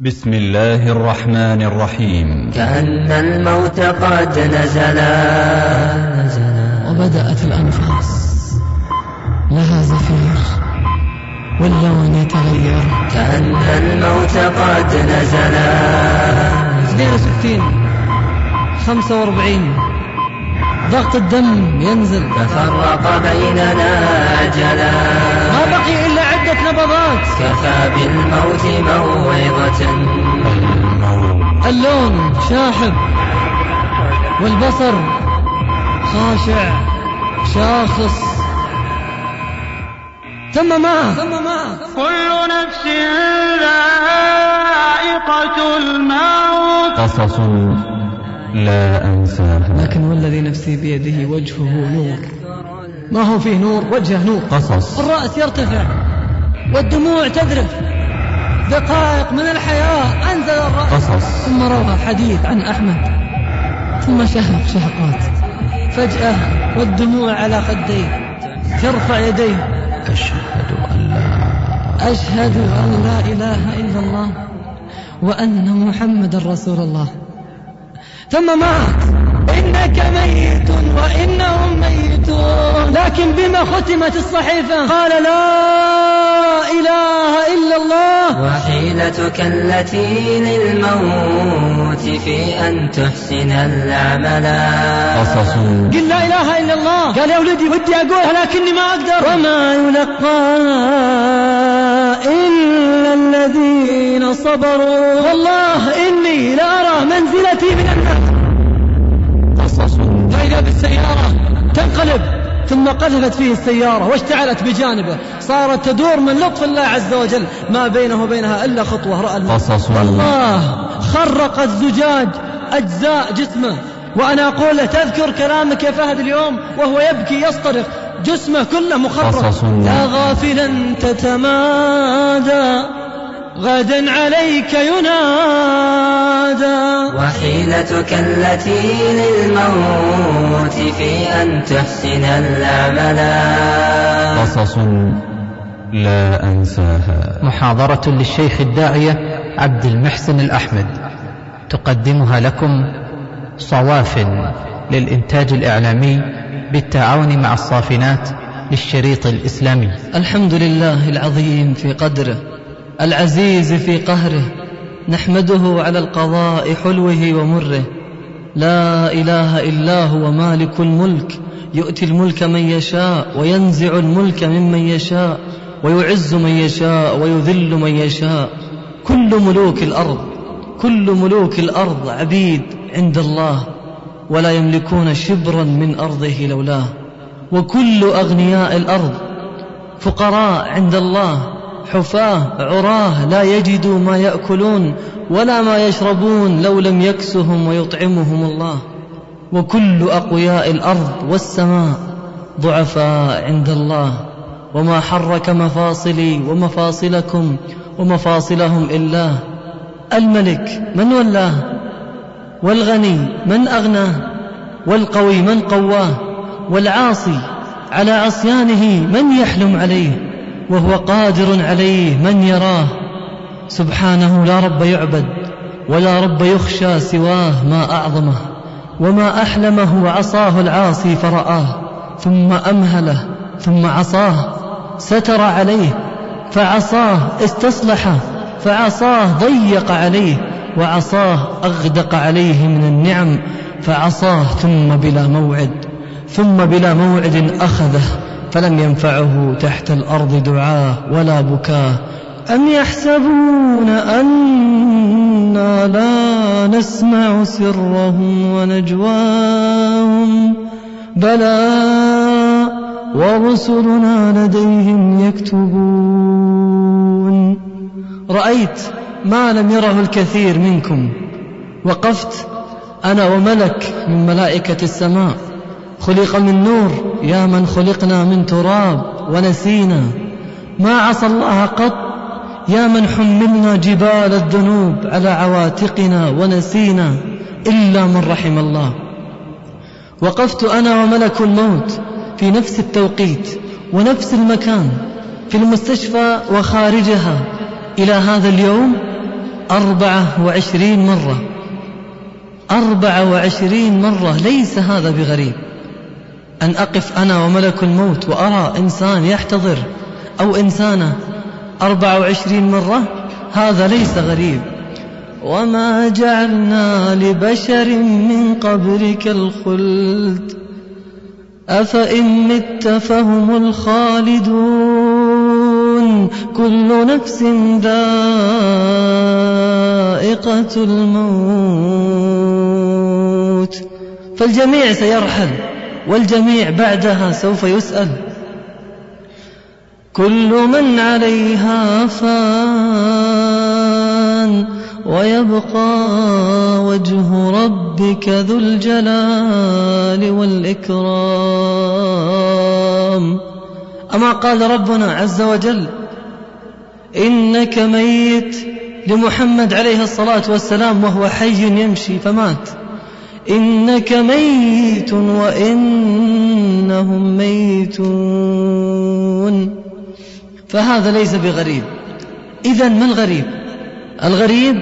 بسم الله الرحمن الرحيم. كأن الموت قد نزلا وبدأت الأنفاس. لها زفير. واللون يتغير. كأن الموت قد نزلا 62 45 ضغط الدم ينزل. ففرق بيننا أجلا. ما بقي عدة نبضات. كفى بالموت موعظة. اللون شاحب والبصر خاشع شاخص. ثم ما؟ ثم ما؟ كل نفس ذائقة الموت. قصص لا أنساها. لكن والذي نفسي بيده وجهه نور. ما هو فيه نور؟ وجهه نور. قصص. الرأس يرتفع. والدموع تذرف. دقائق من الحياة أنزل الرأس. قصص. ثم روى حديث عن أحمد. ثم شهق شهقات. فجأة والدموع على خديه. ترفع يديه. أشهد أن لا أشهد أن لا إله إلا الله وأن محمد رسول الله. ثم مات. إنك ميت وإنهم ميتون. لكن بما ختمت الصحيفة قال لا إله إلا الله. وحيلتك التي للموت في أن تحسن العمل. قصص. قل لا إله إلا الله. قال يا ولدي ودي أقولها لكني ما أقدر. وما يلقاها إلا الذين صبروا. والله إني لأرى منزلتي من النار. قصص. فإذا بالسيارة تنقلب. ثم قذفت فيه السيارة واشتعلت بجانبه. صارت تدور من لطف الله عز وجل. ما بينه وبينها إلا خطوة. رأى الموت. قصص والله. خرق الزجاج أجزاء جسمه. وأنا أقول له تذكر كلامك يا فهد اليوم وهو يبكي يصطرخ. جسمه كله مخرق. يا غافلا تتمادى. غدا عليك ينادى. وحيلتك التي للموت في أن تحسن العمل قصص لا أنساها. محاضرة للشيخ الداعية عبد المحسن الأحمد. تقدمها لكم صواف للإنتاج الإعلامي بالتعاون مع الصافنات للشريط الإسلامي. الحمد لله العظيم في قدره. العزيز في قهره نحمده على القضاء حلوة ومره. لا إله إلا هو مالك الملك يؤتي الملك من يشاء وينزع الملك ممن يشاء ويعز من يشاء ويذل من يشاء. كل ملوك الأرض كل ملوك الأرض عبيد عند الله ولا يملكون شبرا من أرضه لولاه. وكل أغنياء الأرض فقراء عند الله حفاة عراه لا يجدوا ما يأكلون ولا ما يشربون لو لم يكسهم ويطعمهم الله. وكل أقوياء الأرض والسماء ضعفاء عند الله. وما حرك مفاصلي ومفاصلكم ومفاصلهم إلا الملك من ولاه؟ والغني من أغناه؟ والقوي من قواه؟ والعاصي على عصيانه من يحلم عليه؟ وهو قادر عليه من يراه. سبحانه لا رب يعبد ولا رب يخشى سواه ما أعظمه وما أحلمه عصاه العاصي فرآه ثم أمهله ثم عصاه ستر عليه فعصاه استصلحه فعصاه ضيق عليه وعصاه أغدق عليه من النعم فعصاه ثم بلا موعد ثم بلا موعد أخذه. فلم ينفعه تحت الأرض دعاه ولا بكاه. أم يحسبون أنا لا نسمع سرهم ونجواهم؟ بلى ورسلنا لديهم يكتبون. رأيت ما لم يره الكثير منكم. وقفت أنا وملك من ملائكة السماء. خلق من نور. يا من خلقنا من تراب ونسينا. ما عصى الله قط. يا من حملنا جبال الذنوب على عواتقنا ونسينا إلا من رحم الله. وقفت أنا وملك الموت في نفس التوقيت ونفس المكان في المستشفى وخارجها إلى هذا اليوم أربعة وعشرين مرة. أربعة وعشرين مرة. ليس هذا بغريب. أن أقف أنا وملك الموت وأرى إنسان يحتضر أو إنسانة أربعة وعشرين مرة هذا ليس غريب. وما جعلنا لبشر من قبلك الخلد أفإن مت فهم الخالدون. كل نفس ذائقة الموت. فالجميع سيرحل والجميع بعدها سوف يسأل. كل من عليها فان ويبقى وجه ربك ذو الجلال والإكرام. أما قال ربنا عز وجل إنك ميت لمحمد عليه الصلاة والسلام وهو حي يمشي فمات. إنك ميت وإنهم ميتون. فهذا ليس بغريب. إذا ما الغريب؟ الغريب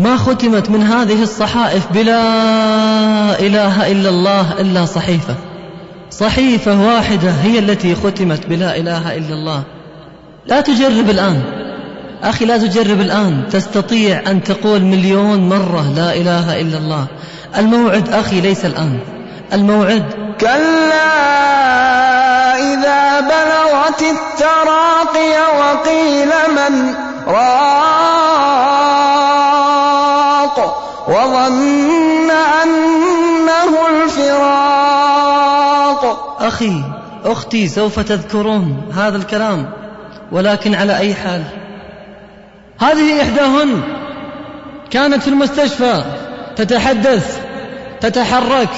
ما ختمت من هذه الصحائف بلا إله إلا الله إلا صحيفة. صحيفة واحدة هي التي ختمت بلا إله إلا الله. لا تجرب الآن. أخي لا تجرب الآن. تستطيع أن تقول مليون مرة لا إله إلا الله. الموعد أخي ليس الآن. الموعد. كلا إذا بلغت التراقي وقيل من راق وظن أنه الفراق. أخي أختي سوف تذكرون هذا الكلام ولكن على أي حال؟ هذه إحداهن كانت في المستشفى. تتحدث تتحرك.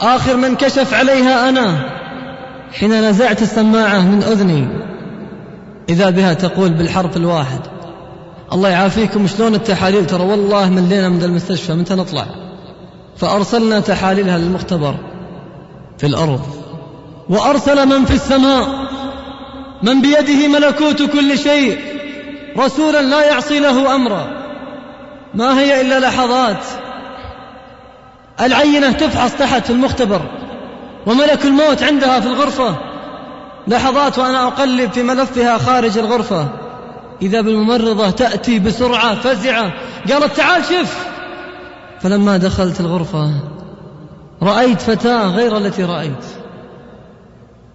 آخر من كشف عليها أنا. حين نزعت السماعة من أذني. إذا بها تقول بالحرف الواحد. الله يعافيكم شلون التحاليل؟ ترى والله ملينا من المستشفى متى نطلع؟ فأرسلنا تحاليلها للمختبر في الأرض. وأرسل من في السماء. من بيده ملكوت كل شيء. رسولا لا يعصي له أمرا. ما هي إلا لحظات. العينة تفحص تحت في المختبر وملك الموت عندها في الغرفة. لحظات وأنا أقلب في ملفها خارج الغرفة. إذا بالممرضة تأتي بسرعة فزعة قالت تعال شف. فلما دخلت الغرفة رأيت فتاة غير التي رأيت.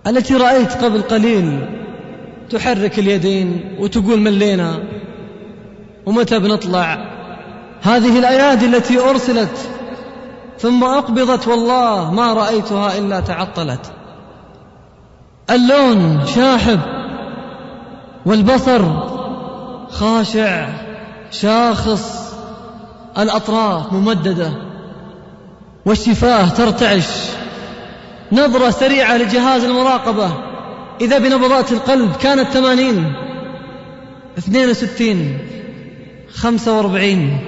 التي رأيت قبل قليل تحرك اليدين وتقول ملينا ومتى بنطلع؟ هذه الأيادي التي أرسلت ثم أقبضت والله ما رأيتها إلا تعطلت. اللون شاحب والبصر خاشع شاخص الأطراف ممددة والشفاه ترتعش. نظرة سريعة لجهاز المراقبة. إذا بنبضات القلب كانت ثمانين اثنين وستين خمسة وأربعين.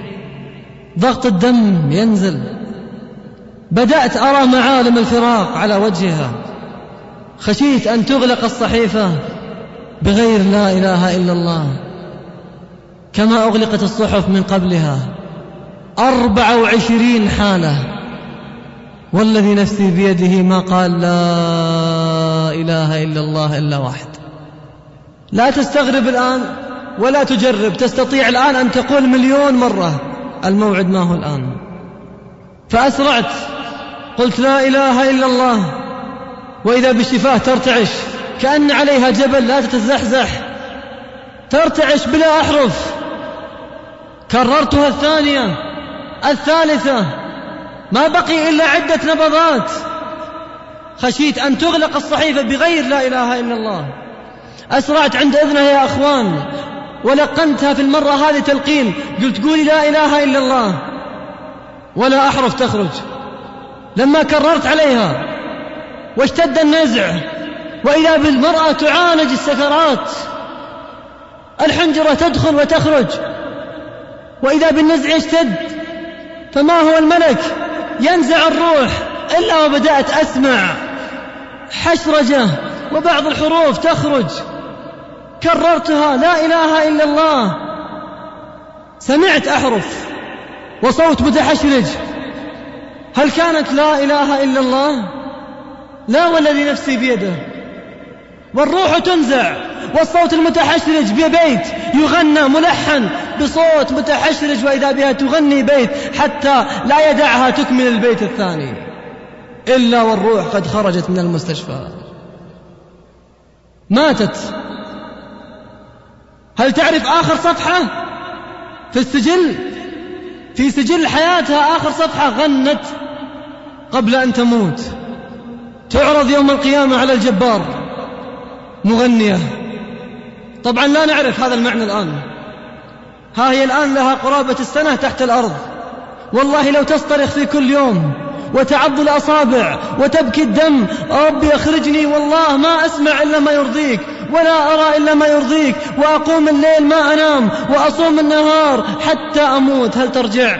ضغط الدم ينزل. بدأت أرى معالم الفراق على وجهها. خشيت أن تغلق الصحيفة بغير لا إله إلا الله. كما أغلقت الصحف من قبلها. أربع وعشرين حالة. والذي نفسي بيده ما قال لا إله إلا الله إلا واحد. لا تستغرب الآن ولا تجرب. تستطيع الآن أن تقول مليون مرة. الموعد ما هو الآن. فأسرعت. قلت لا إله إلا الله وإذا بالشفاه ترتعش كأن عليها جبل لا تتزحزح ترتعش بلا أحرف. كررتها الثانية الثالثة ما بقي إلا عدة نبضات. خشيت أن تغلق الصحيفة بغير لا إله إلا الله. أسرعت عند إذنها يا أخوان ولقنتها في المرة هذه تلقين قلت قولي لا إله إلا الله ولا أحرف تخرج. لما كررت عليها واشتد النزع وإذا بالمرأة تعالج السكرات الحنجرة تدخل وتخرج وإذا بالنزع يشتد فما هو الملك؟ ينزع الروح إلا وبدأت أسمع حشرجة وبعض الحروف تخرج. كررتها لا إله إلا الله. سمعت أحرف وصوت متحشرج. هل كانت لا إله إلا الله؟ لا والذي نفسي بيده. والروح تنزع والصوت المتحشرج ببيت يغنى ملحن بصوت متحشرج وإذا بها تغني بيت حتى لا يدعها تكمل البيت الثاني. إلا والروح قد خرجت من المستشفى. ماتت. هل تعرف آخر صفحة؟ في السجل؟ في سجل حياتها آخر صفحة غنت قبل أن تموت. تعرض يوم القيامة على الجبار. مغنية. طبعا لا نعرف هذا المعنى الآن. ها هي الآن لها قرابة السنة تحت الأرض. والله لو تصطرخ في كل يوم وتعض الأصابع وتبكي الدم ربي أخرجني والله ما أسمع إلا ما يرضيك ولا أرى إلا ما يرضيك وأقوم الليل ما أنام وأصوم النهار حتى أموت. هل ترجع؟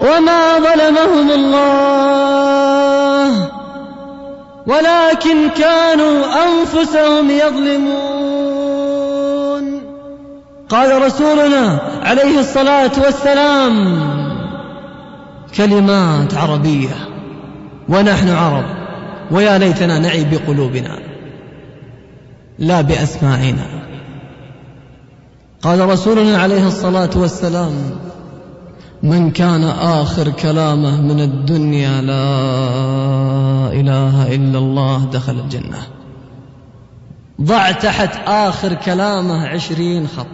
وما ظلمهم الله ولكن كانوا أنفسهم يظلمون قال رسولنا عليه الصلاة والسلام كلمات عربية ونحن عرب ويا ليتنا نعي بقلوبنا لا بأسماعنا قال رسولنا عليه الصلاة والسلام من كان آخر كلامه من الدنيا لا إله إلا الله دخل الجنة. ضع تحت آخر كلامه عشرين خط.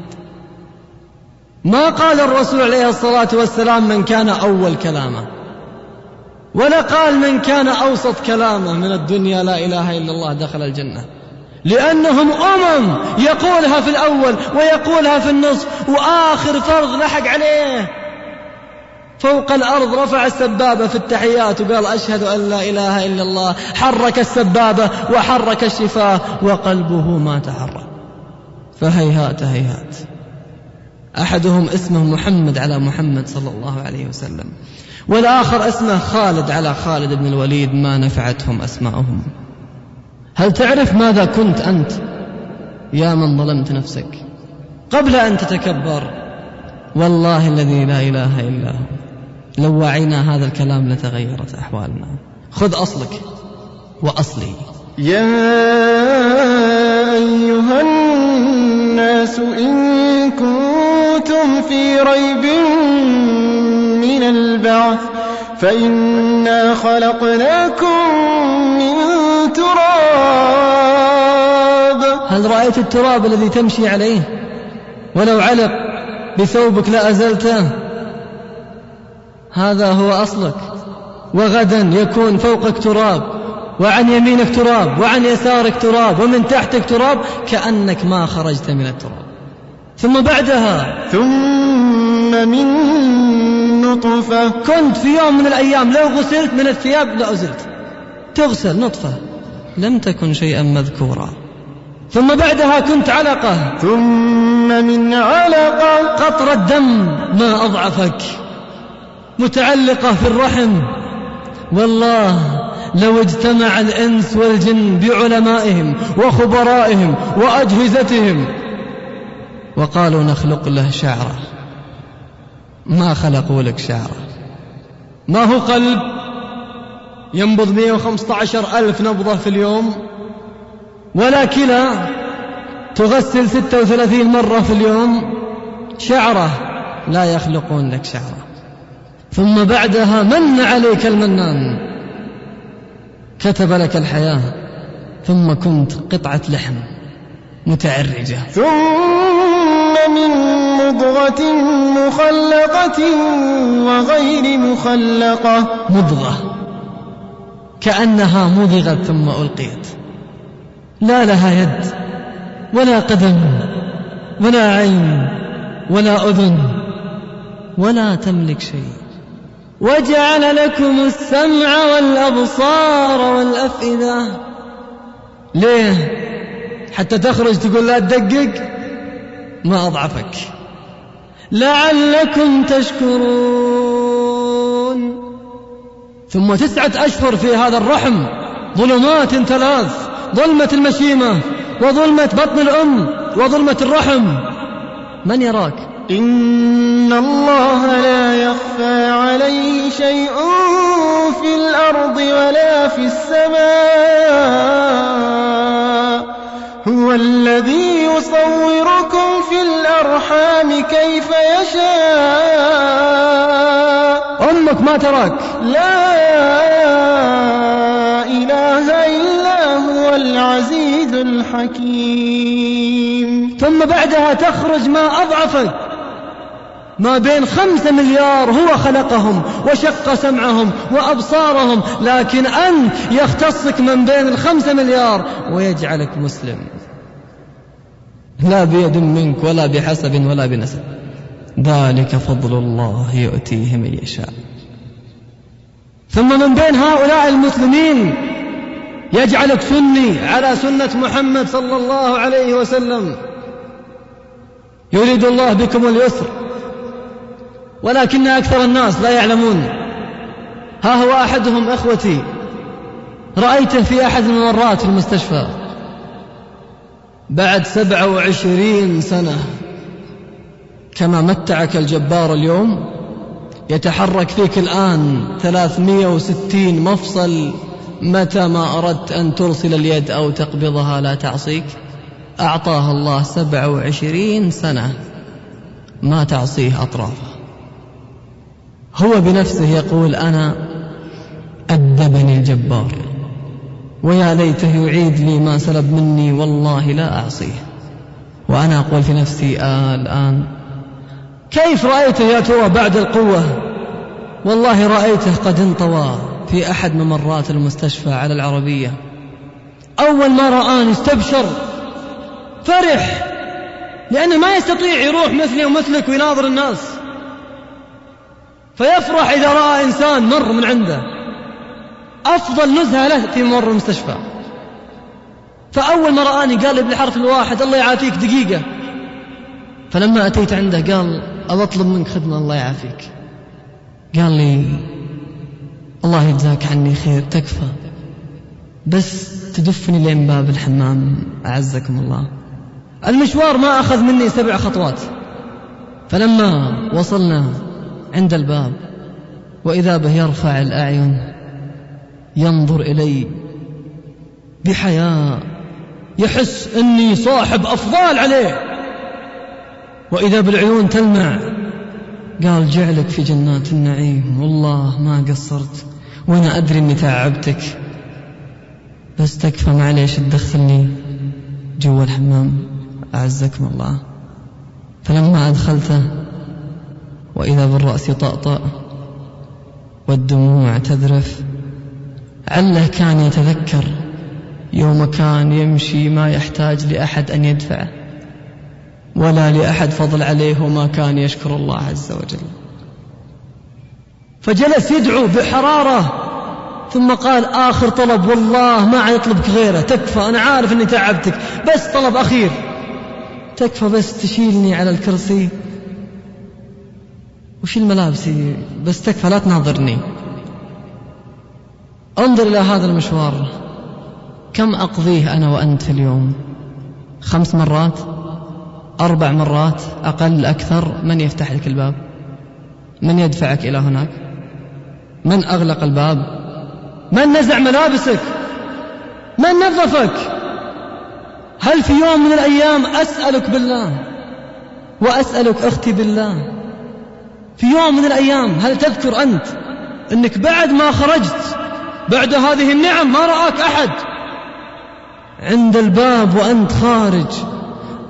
ما قال الرسول عليه الصلاة والسلام من كان أول كلامه؟ ولا قال من كان أوسط كلامه من الدنيا لا إله إلا الله دخل الجنة. لأنهم أمم يقولها في الأول ويقولها في النصف وآخر فرض لحق عليه. فوق الأرض رفع السبابة في التحيات وقال أشهد أن لا إله إلا الله. حرك السبابة وحرك الشفاه وقلبه ما تحرك. فهيهات هيهات. أحدهم اسمه محمد على محمد صلى الله عليه وسلم. والآخر اسمه خالد على خالد بن الوليد ما نفعتهم أسماءهم هل تعرف ماذا كنت أنت؟ يا من ظلمت نفسك. قبل أن تتكبر والله الذي لا إله إلا هو. لو وعينا هذا الكلام لتغيرت أحوالنا. خذ أصلك وأصلي. يا أيها الناس إن كنتم في ريب من البعث فإنا خلقناكم من تراب. هل رأيت التراب الذي تمشي عليه؟ ولو علق بثوبك لأزلته. هذا هو أصلك. وغدا يكون فوقك تراب وعن يمينك تراب وعن يسارك تراب ومن تحتك تراب كأنك ما خرجت من التراب. ثم بعدها ثم من نطفة. كنت في يوم من الأيام لو غسلت من الثياب لأزلت تغسل نطفة لم تكن شيئا مذكورا. ثم بعدها كنت علقة. ثم من علقة. قطر الدم ما أضعفك. متعلقة في الرحم. والله لو اجتمع الإنس والجن بعلمائهم وخبرائهم وأجهزتهم وقالوا نخلق له شعرة. ما خلقوا لك شعرة. ما هو قلب؟ ينبض 115 ألف نبضة في اليوم. ولا كلى. تغسل 36 مرة في اليوم. شعرة. لا يخلقون لك شعرة. ثم بعدها من عليك المنان. كتب لك الحياة ثم كنت قطعة لحم متعرجة. ثم من مضغة مخلقة وغير مخلقة. مضغة. كأنها مضغت ثم ألقيت. لا لها يد ولا قدم ولا عين ولا أذن ولا تملك شيء. وجعل لكم السمع والأبصار والأفئدة. ليه؟ حتى تخرج تقول لا تدقق ما أضعفك. لعلكم تشكرون. ثم تسعة أشهر في هذا الرحم ظلمات ثلاث ظلمة المشيمة وظلمة بطن الأم وظلمة الرحم. من يراك؟ إن الله لا يخفى عليه شيء في الأرض ولا في السماء هو الذي يصوركم في الأرحام كيف يشاء أمك ما تراك. لا إله إلا هو العزيز الحكيم ثم بعدها تخرج ما أضعفك ما بين خمسة مليار هو خلقهم وشق سمعهم وأبصارهم لكن أنت يختصك من بين الخمسة مليار ويجعلك مسلم. لا بيد منك ولا بحسب ولا بنسب. ذلك فضل الله يؤتيه من يشاء. ثم من بين هؤلاء المسلمين يجعلك سني على سنة محمد صلى الله عليه وسلم. يريد الله بكم اليسر. ولكن أكثر الناس لا يعلمون. ها هو أحدهم إخوتي. رأيته في أحد الممرات في المستشفى. بعد سبعة وعشرين سنة. كما متعك الجبار اليوم يتحرك فيك الآن ثلاثمية وستين مفصل متى ما أردت أن ترسل اليد أو تقبضها لا تعصيك. أعطاها الله سبعة وعشرين سنة. ما تعصيه أطرافه هو بنفسه يقول أنا أدبني الجبار ويا ليته يعيد لي ما سلب مني والله لا أعصيه. وأنا أقول في نفسي آه الآن كيف رأيته يا ترى بعد القوة؟ والله رأيته قد انطوى في أحد ممرات المستشفى على العربية. أول ما رآني استبشر فرح لأنه ما يستطيع يروح مثلي ومثلك ويناظر الناس. فيفرح إذا رأى إنسان مر من عنده. أفضل نزهة له في ممر المستشفى. فأول ما رآني قال لي بالحرف الواحد الله يعافيك دقيقة. فلما أتيت عنده قال أطلب منك خدمة الله يعافيك. قال لي الله يجزاك عني خير تكفى. بس تدفني لين باب الحمام أعزكم الله. المشوار ما أخذ مني سبع خطوات. فلما وصلنا عند الباب وإذا به يرفع الأعين ينظر إلي بحياء يحس أني صاحب أفضال عليه. وإذا بالعيون تلمع قال جعلك في جنات النعيم والله ما قصرت وأنا أدري أني تعبتك. بس تكفى معليش تدخلني جوا الحمام. أعزكم الله. فلما أدخلته وإذا بالرأس طأطأ والدموع تذرف عله كان يتذكر يوم كان يمشي ما يحتاج لأحد أن يدفعه ولا لأحد فضل عليه وما كان يشكر الله عز وجل. فجلس يدعو بحرارة ثم قال آخر طلب والله ما يطلبك غيره تكفى أنا عارف أني تعبتك بس طلب أخير تكفى بس تشيلني على الكرسي. وشيل ملابسي بس تكفى لا تناظرني؟ انظر إلى هذا المشوار. كم أقضيه أنا وأنت في اليوم؟ خمس مرات؟ أربع مرات؟ أقل؟ أكثر؟ من يفتح لك الباب؟ من يدفعك إلى هناك؟ من أغلق الباب؟ من نزع ملابسك؟ من نظفك؟ هل في يوم من الأيام أسألك بالله وأسألك أختي بالله؟ في يوم من الأيام هل تذكر أنت أنك بعد ما خرجت بعد هذه النعم ما رآك أحد؟ عند الباب وأنت خارج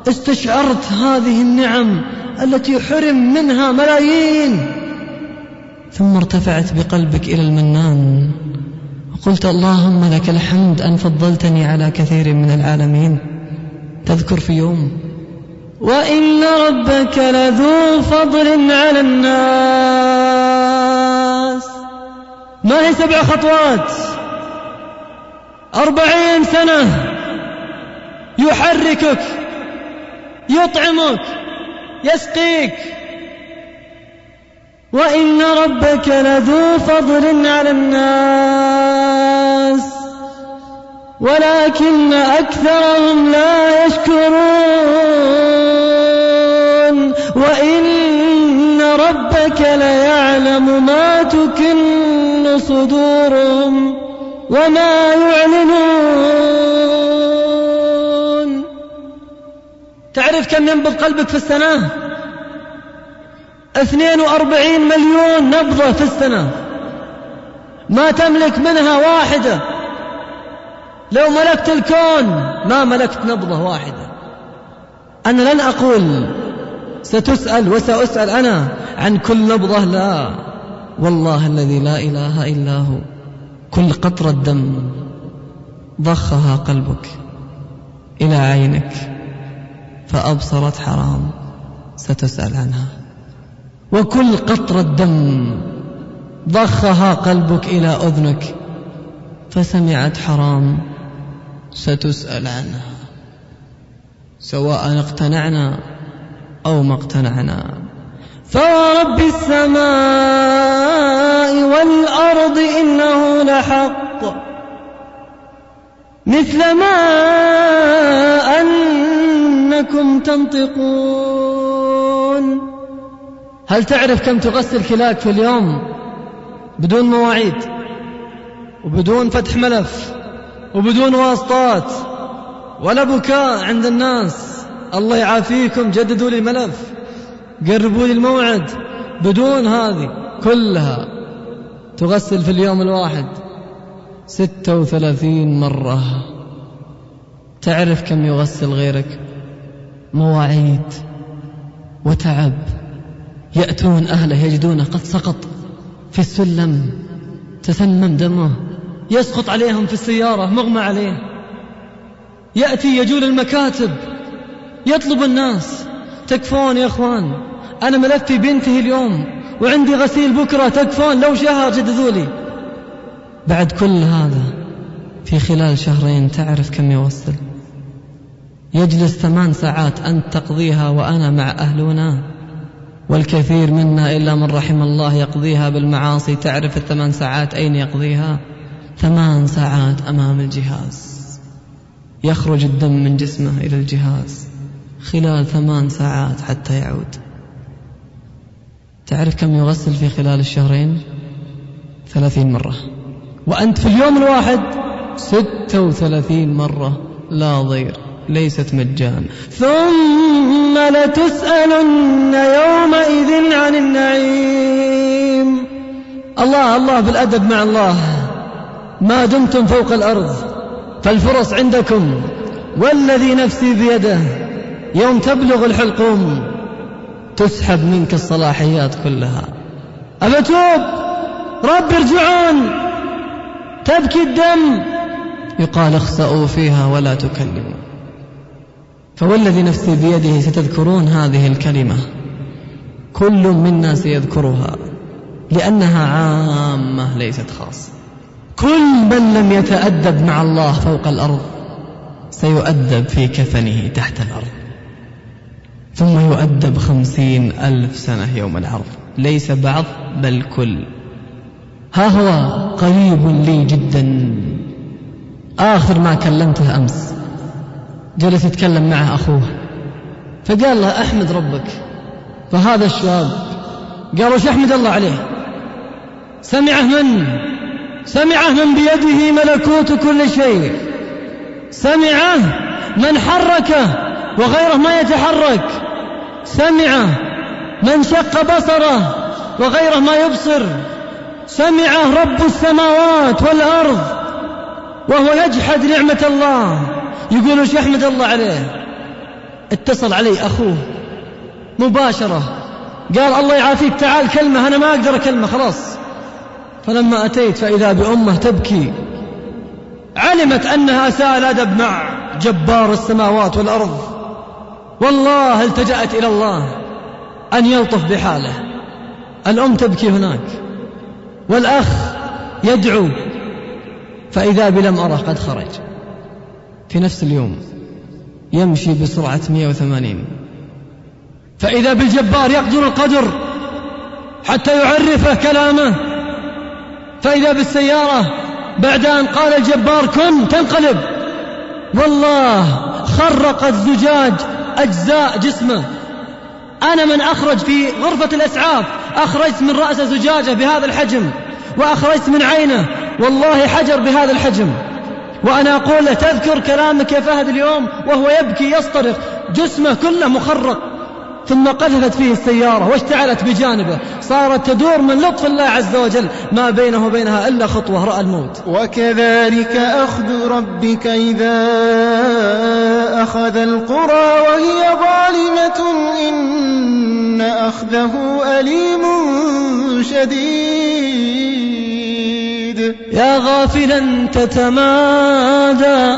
استشعرت هذه النعم التي حرم منها ملايين ثم ارتفعت بقلبك إلى المنان. وقلت اللهم لك الحمد أن فضلتني على كثير من العالمين. تذكر في يوم وإن ربك لذو فضل على الناس. ما هي سبع خطوات؟ أربعين سنة. يحركك يطعمك يسقيك. وإن ربك لذو فضل على الناس. ولكن أكثرهم لا يشكرون. وإن ربك ليعلم ما تكن صدورهم وما يعلنون. تعرف كم ينبض قلبك في السنة؟ 42 مليون نبضة في السنة. ما تملك منها واحدة. لو ملكت الكون ما ملكت نبضة واحدة. أنا لن أقول ستسأل وسأسأل أنا عن كل نبضة لا. والله الذي لا إله إلا هو. كل قطرة دم ضخها قلبك إلى عينك فأبصرت حرام ستسأل عنها. وكل قطرة دم ضخها قلبك إلى أذنك فسمعت حرام ستسأل عنها سواء اقتنعنا أو ما اقتنعنا. فورب السماء والأرض إنه لحق مثل ما أنكم تنطقون. هل تعرف كم تغسل كلاك في اليوم بدون مواعيد وبدون فتح ملف؟ وبدون واسطات ولا بكاء عند الناس. الله يعافيكم جددوا لي الملف قربوا لي الموعد. بدون هذه كلها تغسل في اليوم الواحد ستة وثلاثين مرة. تعرف كم يغسل غيرك؟ مواعيد وتعب. يأتون أهله يجدونه قد سقط في السلم. تسمم دمه. يسقط عليهم في السيارة مغمى عليه. يأتي يجول المكاتب. يطلب الناس. تكفون يا أخوان أنا ملفي بينتهي اليوم وعندي غسيل بكرة تكفون لو شهر جددوا لي بعد كل هذا في خلال شهرين تعرف كم يوصل. يجلس ثمان ساعات أنت تقضيها وأنا مع أهلنا. والكثير منا إلا من رحم الله يقضيها بالمعاصي تعرف الثمان ساعات أين يقضيها. ثمان ساعات أمام الجهاز. يخرج الدم من جسمه إلى الجهاز خلال ثمان ساعات حتى يعود. تعرف كم يغسل في خلال الشهرين؟ ثلاثين مرة. وأنت في اليوم الواحد ستة وثلاثين مرة. لا ضير ليست مجان ثم لتسألن يومئذ عن النعيم. الله الله بالأدب مع الله. ما دمتم فوق الأرض فالفرص عندكم. والذي نفسي بيده يوم تبلغ الحلقوم تسحب منك الصلاحيات كلها. أبتوب؟ رب ارجعون. تبكي الدم. يقال اخسأوا فيها ولا تكلموا. فوالذي نفسي بيده ستذكرون هذه الكلمة. كل منا سيذكرها لأنها عامة ليست خاصة. كل من لم يتأدب مع الله فوق الأرض سيؤدب في كفنه تحت الأرض. ثم يؤدب خمسين ألف سنة يوم العرض. ليس بعض بل كل. ها هو قريب لي جدا. آخر ما كلمته أمس. جلس يتكلم معه أخوه. فقال له أحمد ربك. فهذا الشاب. قال وش أحمد الله عليه؟ سمعه من؟ سمعه من بيده ملكوت كل شيء. سمعه من حركه وغيره ما يتحرك. سمعه من شق بصره وغيره ما يبصر. سمعه رب السماوات والأرض وهو يجحد نعمة الله. يقول وش يحمد الله عليه؟ اتصل علي أخوه مباشرة. قال الله يعافيك تعال كلمة أنا ما أقدر أكلمة خلاص. فلما أتيت فإذا بأمه تبكي علمت أنها أساء الأدب مع جبار السماوات والأرض. والله التجأت إلى الله أن يلطف بحاله. الأم تبكي هناك والأخ يدعو فإذا بلم أره قد خرج. في نفس اليوم يمشي بسرعة 180 فإذا بالجبار يقدر القدر حتى يعرفه كلامه. فإذا بالسيارة بعد أن قال الجبار كن تنقلب. والله خرقت زجاج أجزاء جسمه. أنا من أخرج في غرفة الإسعاف أخرجت من رأسه زجاجة بهذا الحجم وأخرجت من عينه. والله حجر بهذا الحجم. وأنا أقول له تذكر كلامك يا فهد اليوم وهو يبكي يصطرخ. جسمه كله مخرق. ثم قذفت فيه السيارة واشتعلت بجانبه. صارت تدور من لطف الله عز وجل ما بينه وبينها إلا خطوة رأى الموت. وكذلك أخذ ربك إذا أخذ القرى وهي ظالمة. إن أخذه أليم شديد. يا غافلا تتمادى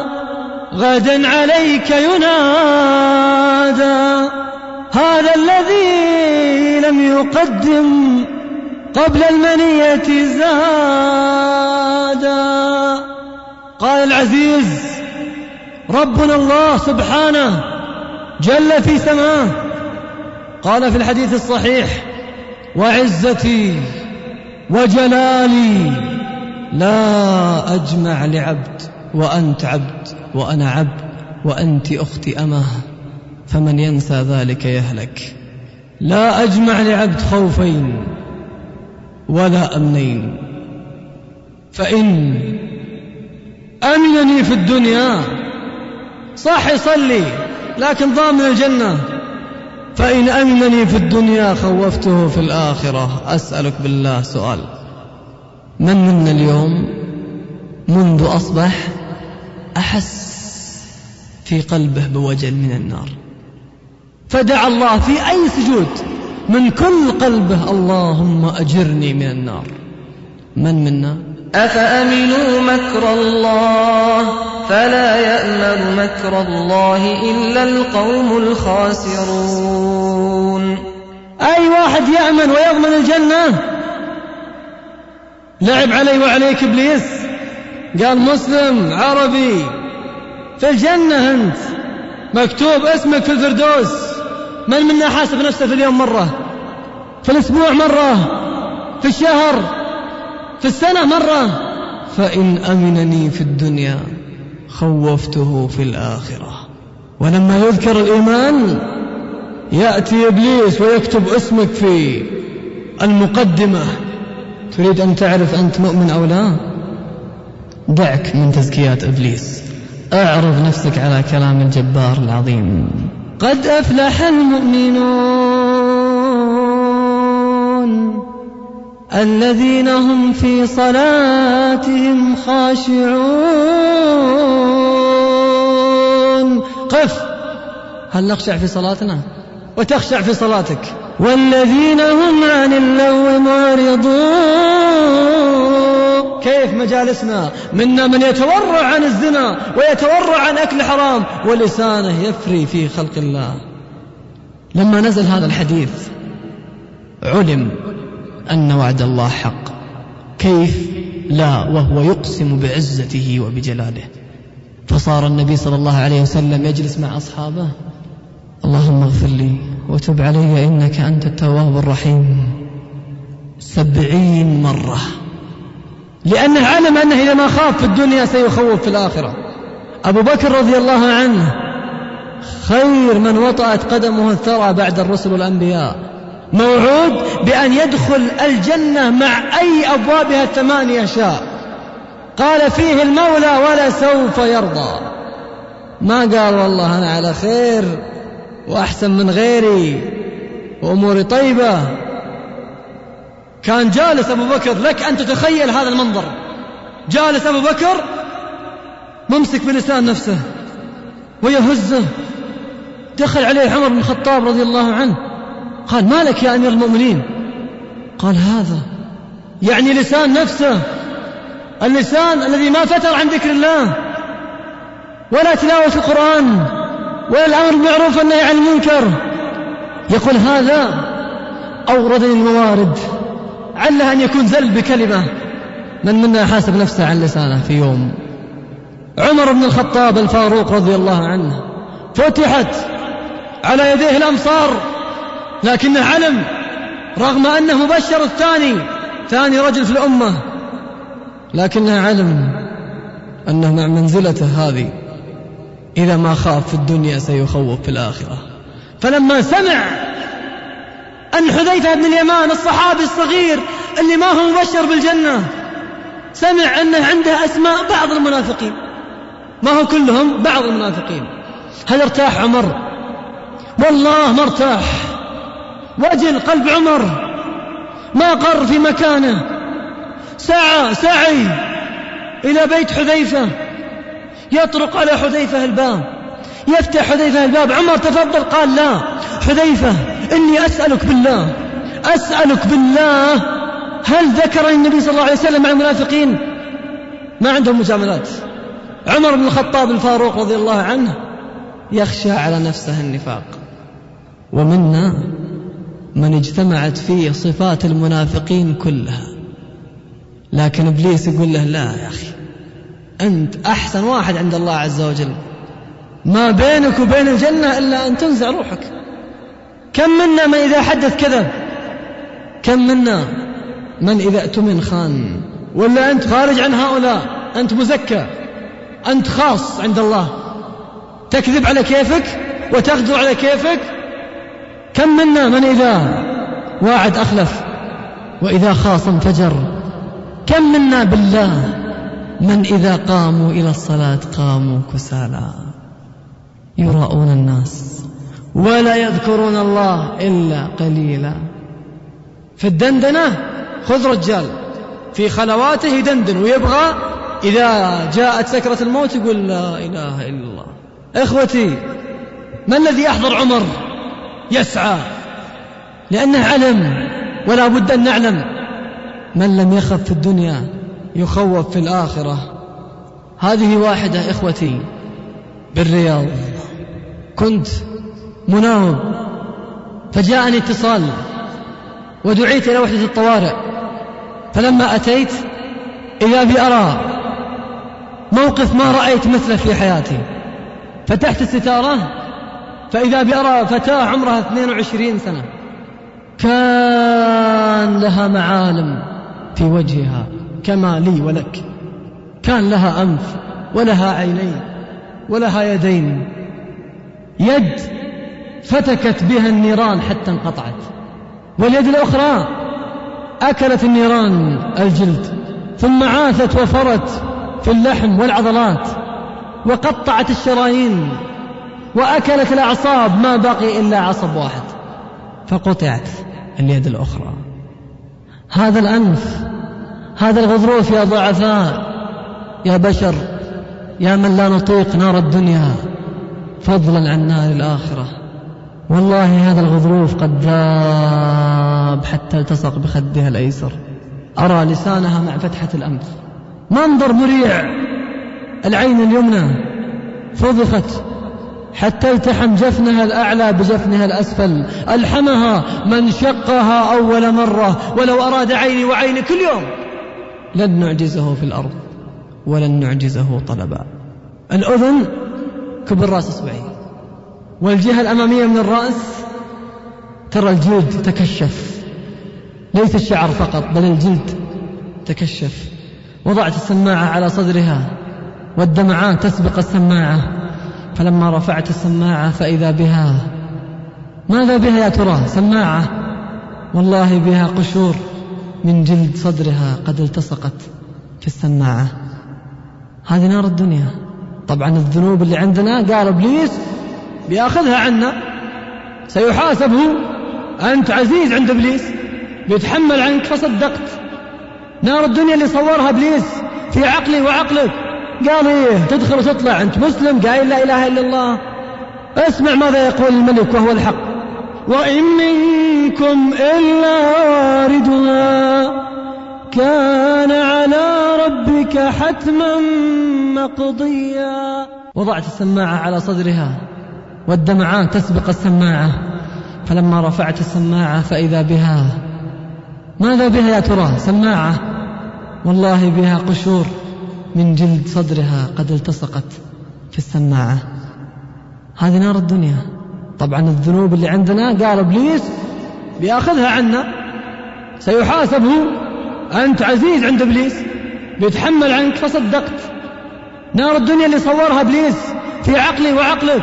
غدا عليك ينادى. هذا الذي لم يقدم قبل المنية زادا قال العزيز ربنا الله سبحانه جل في سماه. قال في الحديث الصحيح وعزتي وجلالي لا أجمع لعبد وأنت عبد وأنا عبد وأنت أختي أمه. فمن ينسى ذلك يهلك. لا أجمع لعبد خوفين ولا أمنين. فإن أمنني في الدنيا صح يصلي لكن ضامن الجنة. فإن أمنني في الدنيا خوفته في الآخرة. أسألك بالله سؤال. من منا اليوم منذ أصبح أحس في قلبه بوجل من النار؟ فدعا الله في أي سجود. من كل قلبه اللهم أجرني من النار. من منا؟ أفأمنوا مكر الله؟ فلا يأمن مكر الله إلا القوم الخاسرون. أي واحد يأمن ويضمن الجنة؟ لعب علي وعليك إبليس. قال مسلم عربي. في الجنة أنت. مكتوب اسمك في الفردوس. من منا حاسب نفسه في اليوم مرة؟ في الأسبوع مرة؟ في الشهر؟ في السنة مرة؟ فإن أمنني في الدنيا خوفته في الآخرة. ولما يذكر الإيمان يأتي إبليس ويكتب اسمك في المقدمة. تريد أن تعرف أنت مؤمن أو لا؟ دعك من تزكيات إبليس. أعرض نفسك على كلام الجبار العظيم. قد أفلح المؤمنون الذين هم في صلاتهم خاشعون. قف. هل نخشع في صلاتنا؟ وتخشع في صلاتك. والذين هم عن اللغو معرضون. كيف مجالسنا؟ منا من يتورع عن الزنا ويتورع عن أكل حرام ولسانه يفري في خلق الله. لما نزل هذا الحديث علم أن وعد الله حق. كيف؟ لا وهو يقسم بعزته وبجلاله. فصار النبي صلى الله عليه وسلم يجلس مع أصحابه. اللهم اغفر لي. وتب علي إنك أنت التواب الرحيم. سبعين مرة. لأنه علم أنه إذا ما خاف في الدنيا سيخوف في الآخرة. أبو بكر رضي الله عنه خير من وطأت قدمه الثرى بعد الرسل والأنبياء موعود بأن يدخل الجنة مع أي أبوابها الثمانية شاء قال فيه المولى ولا سوف يرضى. ما قال والله أنا على خير. وأحسن من غيري وأموري طيبة. كان جالس أبو بكر لك أن تتخيل هذا المنظر. جالس أبو بكر ممسك بلسان نفسه ويهزه. دخل عليه عمر بن الخطاب رضي الله عنه. قال ما لك يا أمير المؤمنين؟ قال هذا يعني لسان نفسه اللسان الذي ما فتر عن ذكر الله ولا تلاوة القرآن. ولا الأمر بالمعروف والنهي عن المنكر. يقول هذا أوردني الموارد عله أن يكون زل بكلمة. من منا حاسب نفسه عن لسانه في يوم. عمر بن الخطاب الفاروق رضي الله عنه فتحت على يديه الأمصار لكنه علم رغم أنه بشر الثاني ثاني رجل في الأمة لكنه علم أنه مع منزلته هذه. إذا ما خاف في الدنيا سيخوف في الآخرة. فلما سمع أن حذيفة بن اليمان الصحابي الصغير اللي ما هو مبشر بالجنة سمع أنه عنده أسماء بعض المنافقين. ما هو كلهم بعض المنافقين. هل ارتاح عمر؟ والله ما ارتاح. وجل قلب عمر. ما قر في مكانه. سعى سعي إلى بيت حذيفة. يطرق على حذيفة الباب. يفتح حذيفة الباب. عمر تفضل قال لا. حذيفة إني أسألك بالله. أسألك بالله. هل ذكر النبي صلى الله عليه وسلم مع المنافقين؟ ما عندهم مجاملات. عمر بن الخطاب الفاروق رضي الله عنه يخشى على نفسه النفاق. ومنا من اجتمعت فيه صفات المنافقين كلها. لكن إبليس يقول له لا يا أخي. أنت أحسن واحد عند الله عز وجل. ما بينك وبين الجنة إلا أن تنزع روحك. كم منا من إذا حدث كذب كم منا من إذا اؤتمن خان؟ ولا أنت خارج عن هؤلاء؟ أنت مزكى. أنت خاص عند الله. تكذب على كيفك وتغدر على كيفك؟ كم منا من إذا واعد أخلف وإذا خاصم فجر كم منا بالله؟ من إذا قاموا إلى الصلاة قاموا كسالى يراؤون الناس. ولا يذكرون الله إلا قليلا. في الدندنة خذ رجال. في خلواته يدندن ويبغى إذا جاءت سكرة الموت يقول لا إله إلا الله. إخوتي ما الذي يحضر عمر؟ يسعى. لأنه علم ولا بد أن نعلم. من لم يخف في الدنيا يخوف في الآخرة. هذه واحدة إخوتي بالرياض. كنت مناوب فجاءني اتصال ودعيت إلى وحدة الطوارئ. فلما أتيت إذا بي أرى موقف ما رأيت مثله في حياتي. فتحت الستارة فإذا بأرى فتاة عمرها 22 سنة. كان لها معالم في وجهها. كما لي ولك. كان لها أنف ولها عينين ولها يدين. يد فتكت بها النيران حتى انقطعت. واليد الأخرى أكلت النيران الجلد ثم عاثت وفرت في اللحم والعضلات وقطعت الشرايين وأكلت الأعصاب ما بقي إلا عصب واحد. فقطعت اليد الأخرى. هذا الأنف هذا الغضروف يا ضعفاء يا بشر يا من لا نطيق نار الدنيا. فضلا عن نار الآخرة. والله هذا الغضروف قد ذاب حتى التصق بخدها الأيسر. أرى لسانها مع فتحة الأنف منظر مريع العين اليمنى فضخت حتى التحم جفنها الأعلى بجفنها الأسفل. ألحمها من شقها أول مرة ولو أراد عيني وعيني كل يوم. لن نعجزه في الأرض ولن نعجزه طلبا. الأذن كبر رأس إصبعي والجهة الأمامية من الرأس ترى الجلد تكشف. ليس الشعر فقط بل الجلد تكشف. وضعت السماعة على صدرها والدمعات تسبق السماعة. فلما رفعت السماعة فإذا بها ماذا بها يا ترى؟ سماعة. والله بها قشور. من جلد صدرها قد التصقت في السماعة. هذه نار الدنيا. طبعا الذنوب اللي عندنا قال إبليس بيأخذها عنا. سيحاسب هو أنت عزيز عند إبليس. بيتحمل عنك. فصدقت. نار الدنيا اللي صورها إبليس في عقلي وعقلك. قال إيه؟ تدخل وتطلع. أنت مسلم؟ قايل لا إله إلا الله. اسمع ماذا يقول الملك وهو الحق. وإن منكم إلا واردها كان على ربك حتما مقضيا. وضعت السماعة على صدرها والدمعات تسبق السماعة فلما رفعت السماعة فإذا بها ماذا بها يا ترى؟ سماعة. والله بها قشور من جلد صدرها قد التصقت في السماعة. هذه نار الدنيا. طبعا الذنوب اللي عندنا قال إبليس بيأخذها عنا سيحاسب هو أنت عزيز عند إبليس بيتحمل عنك فصدقت. نار الدنيا اللي صورها إبليس في عقلي وعقلك.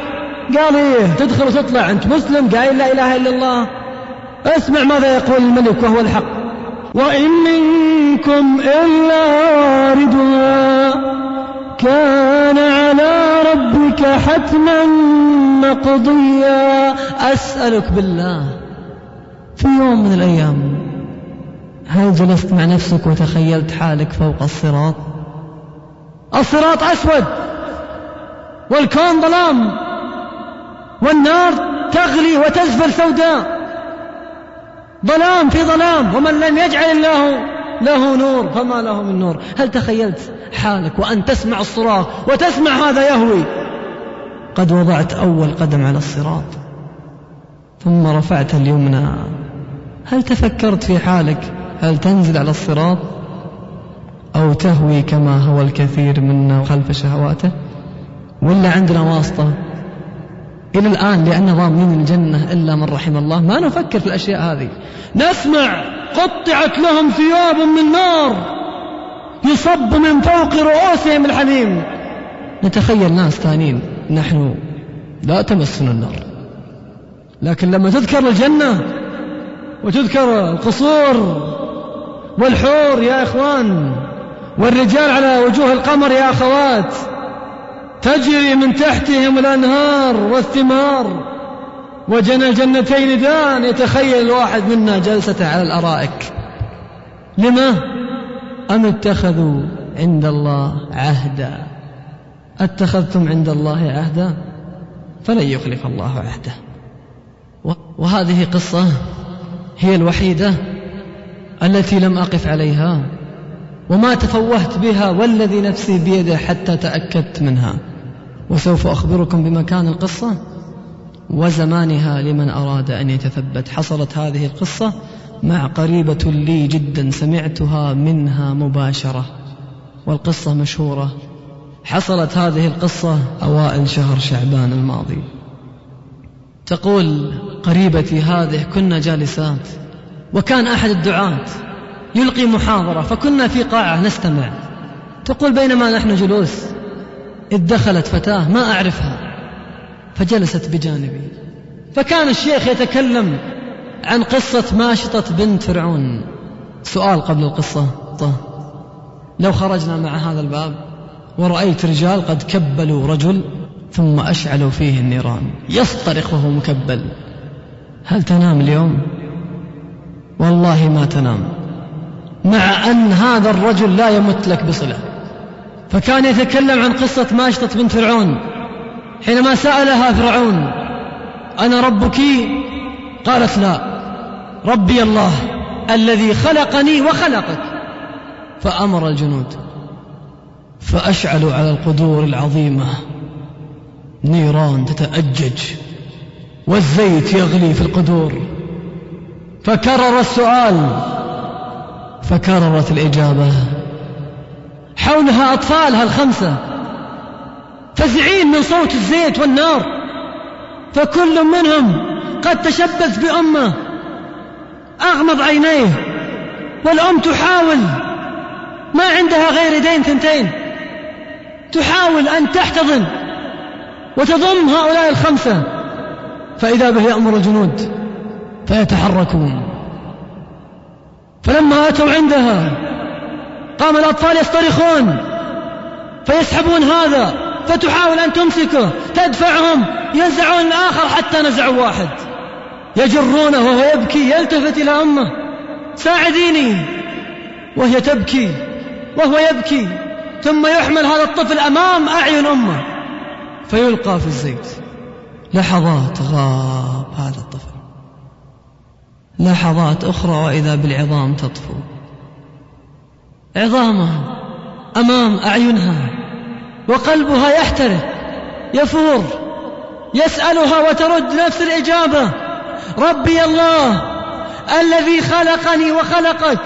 قال إيه تدخل وتطلع. أنت مسلم؟ قايل لا إله إلا الله. اسمع ماذا يقول الملك وهو الحق. وإن منكم إلا واردها. كان على ربك حتما مقضيا. أسألك بالله في يوم من الأيام هل جلست مع نفسك وتخيلت حالك فوق الصراط؟ الصراط أسود والكون ظلام والنار تغلي وتزفر سوداء. ظلام في ظلام ومن لم يجعل الله له نور فما له من نور. هل تخيلت حالك وأن تسمع الصراخ وتسمع هذا يهوي؟ قد وضعت أول قدم على الصراط ثم رفعت اليمنى. هل تفكرت في حالك؟ هل تنزل على الصراط؟ أو تهوي كما هو الكثير منا خلف شهواته؟ ولا عندنا واسطة إلى الآن لأن ضامنين الجنة إلا من رحم الله. ما نفكر في الأشياء هذه. نسمع! قطعت لهم ثياب من نار يصب من فوق رؤوسهم الحميم نتخيل ناس ثانيين نحن لا تمسنا النار. لكن لما تذكر الجنة وتذكر القصور والحور يا إخوان والرجال على وجوه القمر يا أخوات تجري من تحتهم الأنهار والثمار. وجنى الجنتين دان يتخيل الواحد منا جلسته على الأرائك. لما؟ أم اتخذوا عند الله عهدا؟ أتخذتم عند الله عهدا؟ فلن يخلف الله عهده. وهذه قصة هي الوحيدة التي لم أقف عليها وما تفوهت بها والذي نفسي بيده حتى تأكدت منها. وسوف أخبركم بمكان القصة. وزمانها لمن أراد أن يتثبت. حصلت هذه القصة مع قريبة لي جدا سمعتها منها مباشرة والقصة مشهورة. حصلت هذه القصة أوائل شهر شعبان الماضي. تقول قريبتي هذه كنا جالسات وكان أحد الدعاة يلقي محاضرة فكنا في قاعة نستمع. تقول بينما نحن جلوس إذ دخلت فتاة ما أعرفها. فجلست بجانبي. فكان الشيخ يتكلم عن قصة ماشطة بنت فرعون. سؤال قبل القصة. لو خرجنا مع هذا الباب ورأيت رجال قد كبلوا رجل ثم أشعلوا فيه النيران. يصطرخ وهو مكبل. هل تنام اليوم؟ والله ما تنام. مع أن هذا الرجل لا يمت لك بصلة. فكان يتكلم عن قصة ماشطة بنت فرعون. حينما سألها فرعون أنا ربك؟ قالت لا ربي الله الذي خلقني وخلقك. فأمر الجنود فأشعلوا على القدور العظيمة نيران تتأجج والزيت يغلي في القدور. فكرر السؤال فكررت الإجابة حولها أطفالها الخمسة فزعين من صوت الزيت والنار فكل منهم قد تشبث بأمه أغمض عينيه والأم تحاول ما عندها غير يدين ثنتين تحاول أن تحتضن وتضم هؤلاء الخمسة فإذا به يأمر الجنود فيتحركون. فلما أتوا عندها قام الأطفال يصطرخون فيسحبون هذا فتحاول أن تمسكه. تدفعهم. ينزعون الآخر حتى نزعوا واحد. يجرونه وهو يبكي. يلتفت إلى أمه. ساعديني. وهي تبكي. وهو يبكي. ثم يحمل هذا الطفل أمام أعين أمه. فيلقى في الزيت. لحظات غاب هذا الطفل. لحظات أخرى وإذا بالعظام تطفو. عظامها أمام أعينها. وقلبها يحترق يفور يسألها وترد نفس الإجابة. ربي الله الذي خلقني وخلقك.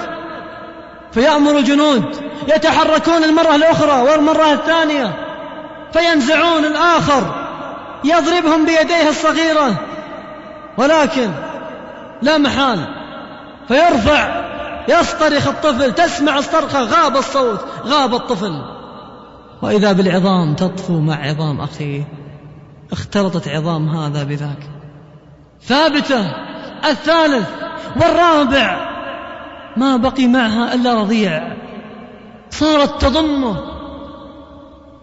فيأمر الجنود يتحركون المرة الأخرى والمرة الثانية فينزعون الآخر يضربهم بيديه الصغيرة. ولكن لا محال فيرفع يصطرخ الطفل تسمع الصرخة غاب الصوت غاب الطفل. وإذا بالعظام تطفو مع عظام أخيه اختلطت عظام هذا بذاك. ثابتة الثالث والرابع ما بقي معها إلا رضيع. صارت تضمه.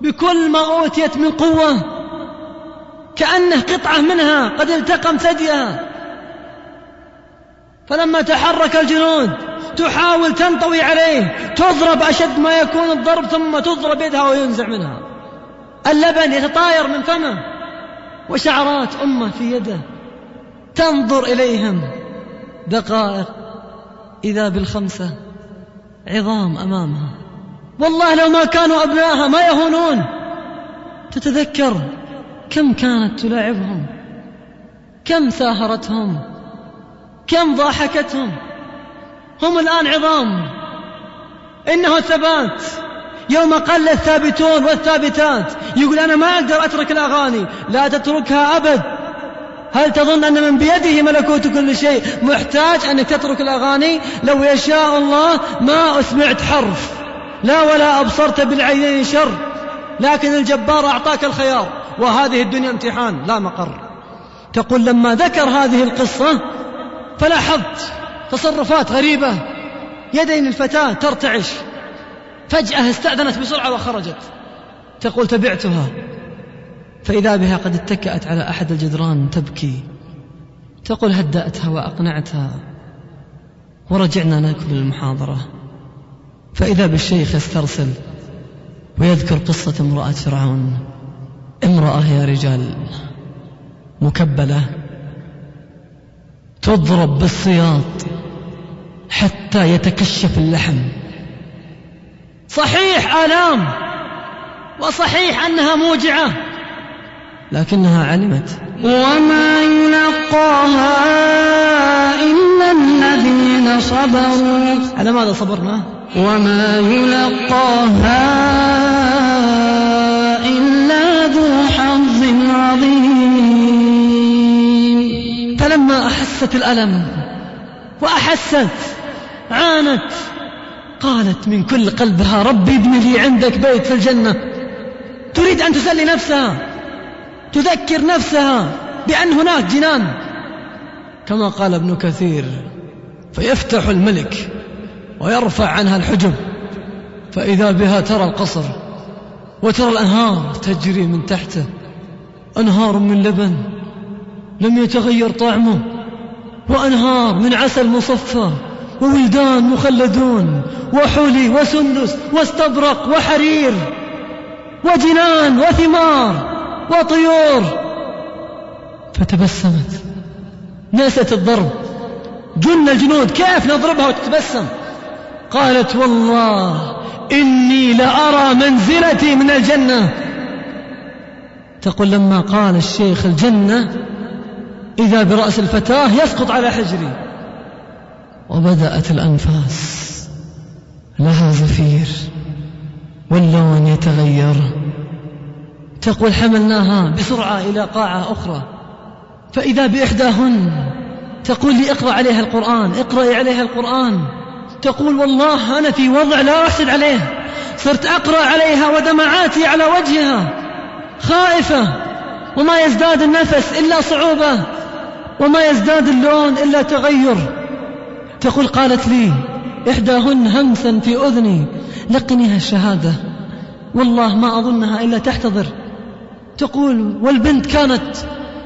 بكل ما أوتيت من قوة كأنه قطعة منها قد التقم ثديها. فلما تحرك الجنود تحاول تنطوي عليه تضرب أشد ما يكون الضرب ثم تضرب يدها وينزع منها. اللبن يتطاير من فمه وشعرات أمه في يده. تنظر إليهم. دقائق إذا بالخمسة عظام أمامها. والله لو ما كانوا أبنائها ما يهونون. تتذكر كم كانت تلاعبهم كم ساهرتهم كم ضاحكتهم. هم الآن عظام. إنه الثبات. يوم قل الثابتون والثابتات. يقول أنا ما أقدر أترك الأغاني. لا تتركها أبد. هل تظن أن من بيده ملكوت كل شيء؟ محتاج أنك تترك الأغاني. لو يشاء الله ما أسمعت حرف. لا ولا أبصرت بالعينين شر. لكن الجبار أعطاك الخيار. وهذه الدنيا امتحان لا مقر. تقول لما ذكر هذه القصة فلاحظت. تصرفات غريبة. يدين الفتاة ترتعش. فجأة استأذنت بسرعة وخرجت. تقول تبعتها. فإذا بها قد اتكأت على أحد الجدران تبكي. تقول هدأتها وأقنعتها. ورجعنا نكمل المحاضرة. فإذا بالشيخ يسترسل ويذكر قصة امرأة فرعون. امرأة يا رجال مكبلة تضرب بالسياط. حتى يتكشف اللحم. صحيح آلام وصحيح أنها موجعة لكنها علمت. وما يلقاها إلا الذين صبروا. على ماذا صبرنا؟ وما يلقاها إلا ذو حظ عظيم. فلما أحست الألم وأحست عانت. قالت من كل قلبها ربي ابن لي عندك بيت في الجنة. تريد أن تسلي نفسها تذكر نفسها بأن هناك جنان. كما قال ابن كثير فيفتح الملك ويرفع عنها الحجب فإذا بها ترى القصر وترى الأنهار تجري من تحته أنهار من لبن لم يتغير طعمه وأنهار من عسل مصفى. وولدان مخلدون وحلي وسندس واستبرق وحرير وجنان وثمار وطيور. فتبسمت. نست الضرب. جن الجنود كيف نضربها وتتبسم؟ قالت والله إني لأرى منزلتي من الجنة. تقول لما قال الشيخ الجنة إذا برأس الفتاة يسقط على حجري. وبدأت الأنفاس لها زفير واللون يتغير. تقول حملناها بسرعة إلى قاعة أخرى. فإذا بإحداهن تقول لي اقرأ عليها القرآن اقرأي عليها القرآن. تقول والله أنا في وضع لا أحسد عليه. صرت أقرأ عليها ودمعاتي على وجهها. خائفة. وما يزداد النفس إلا صعوبة. وما يزداد اللون إلا تغير. تقول قالت لي إحداهن همسا في أذني لقنيها الشهادة. والله ما أظنها إلا تحتضر. تقول والبنت كانت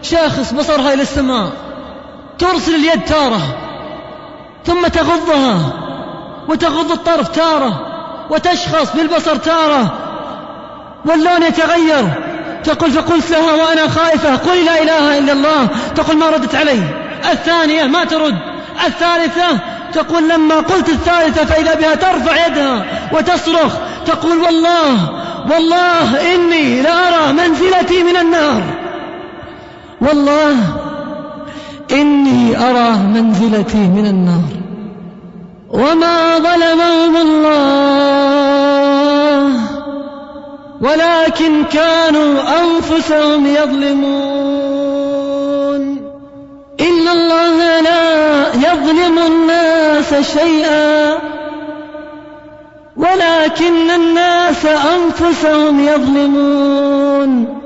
شاخص بصرها إلى السماء ترسل اليد تارة ثم تغضها وتغض الطرف تارة وتشخص بالبصر تارة. واللون يتغير. تقول فقلت لها وأنا خائفة قولي لا إله إلا الله. تقول ما ردت علي. الثانية ما ترد. الثالثة تقول لما قلت الثالثة فإذا بها ترفع يدها وتصرخ تقول والله والله إني لأرى منزلتي من النار. والله إني أرى منزلتي من النار. وما ظلمهم الله ولكن كانوا أنفسهم يظلمون. إن الله لا يظلم الناس شيئا ولكن الناس أنفسهم يظلمون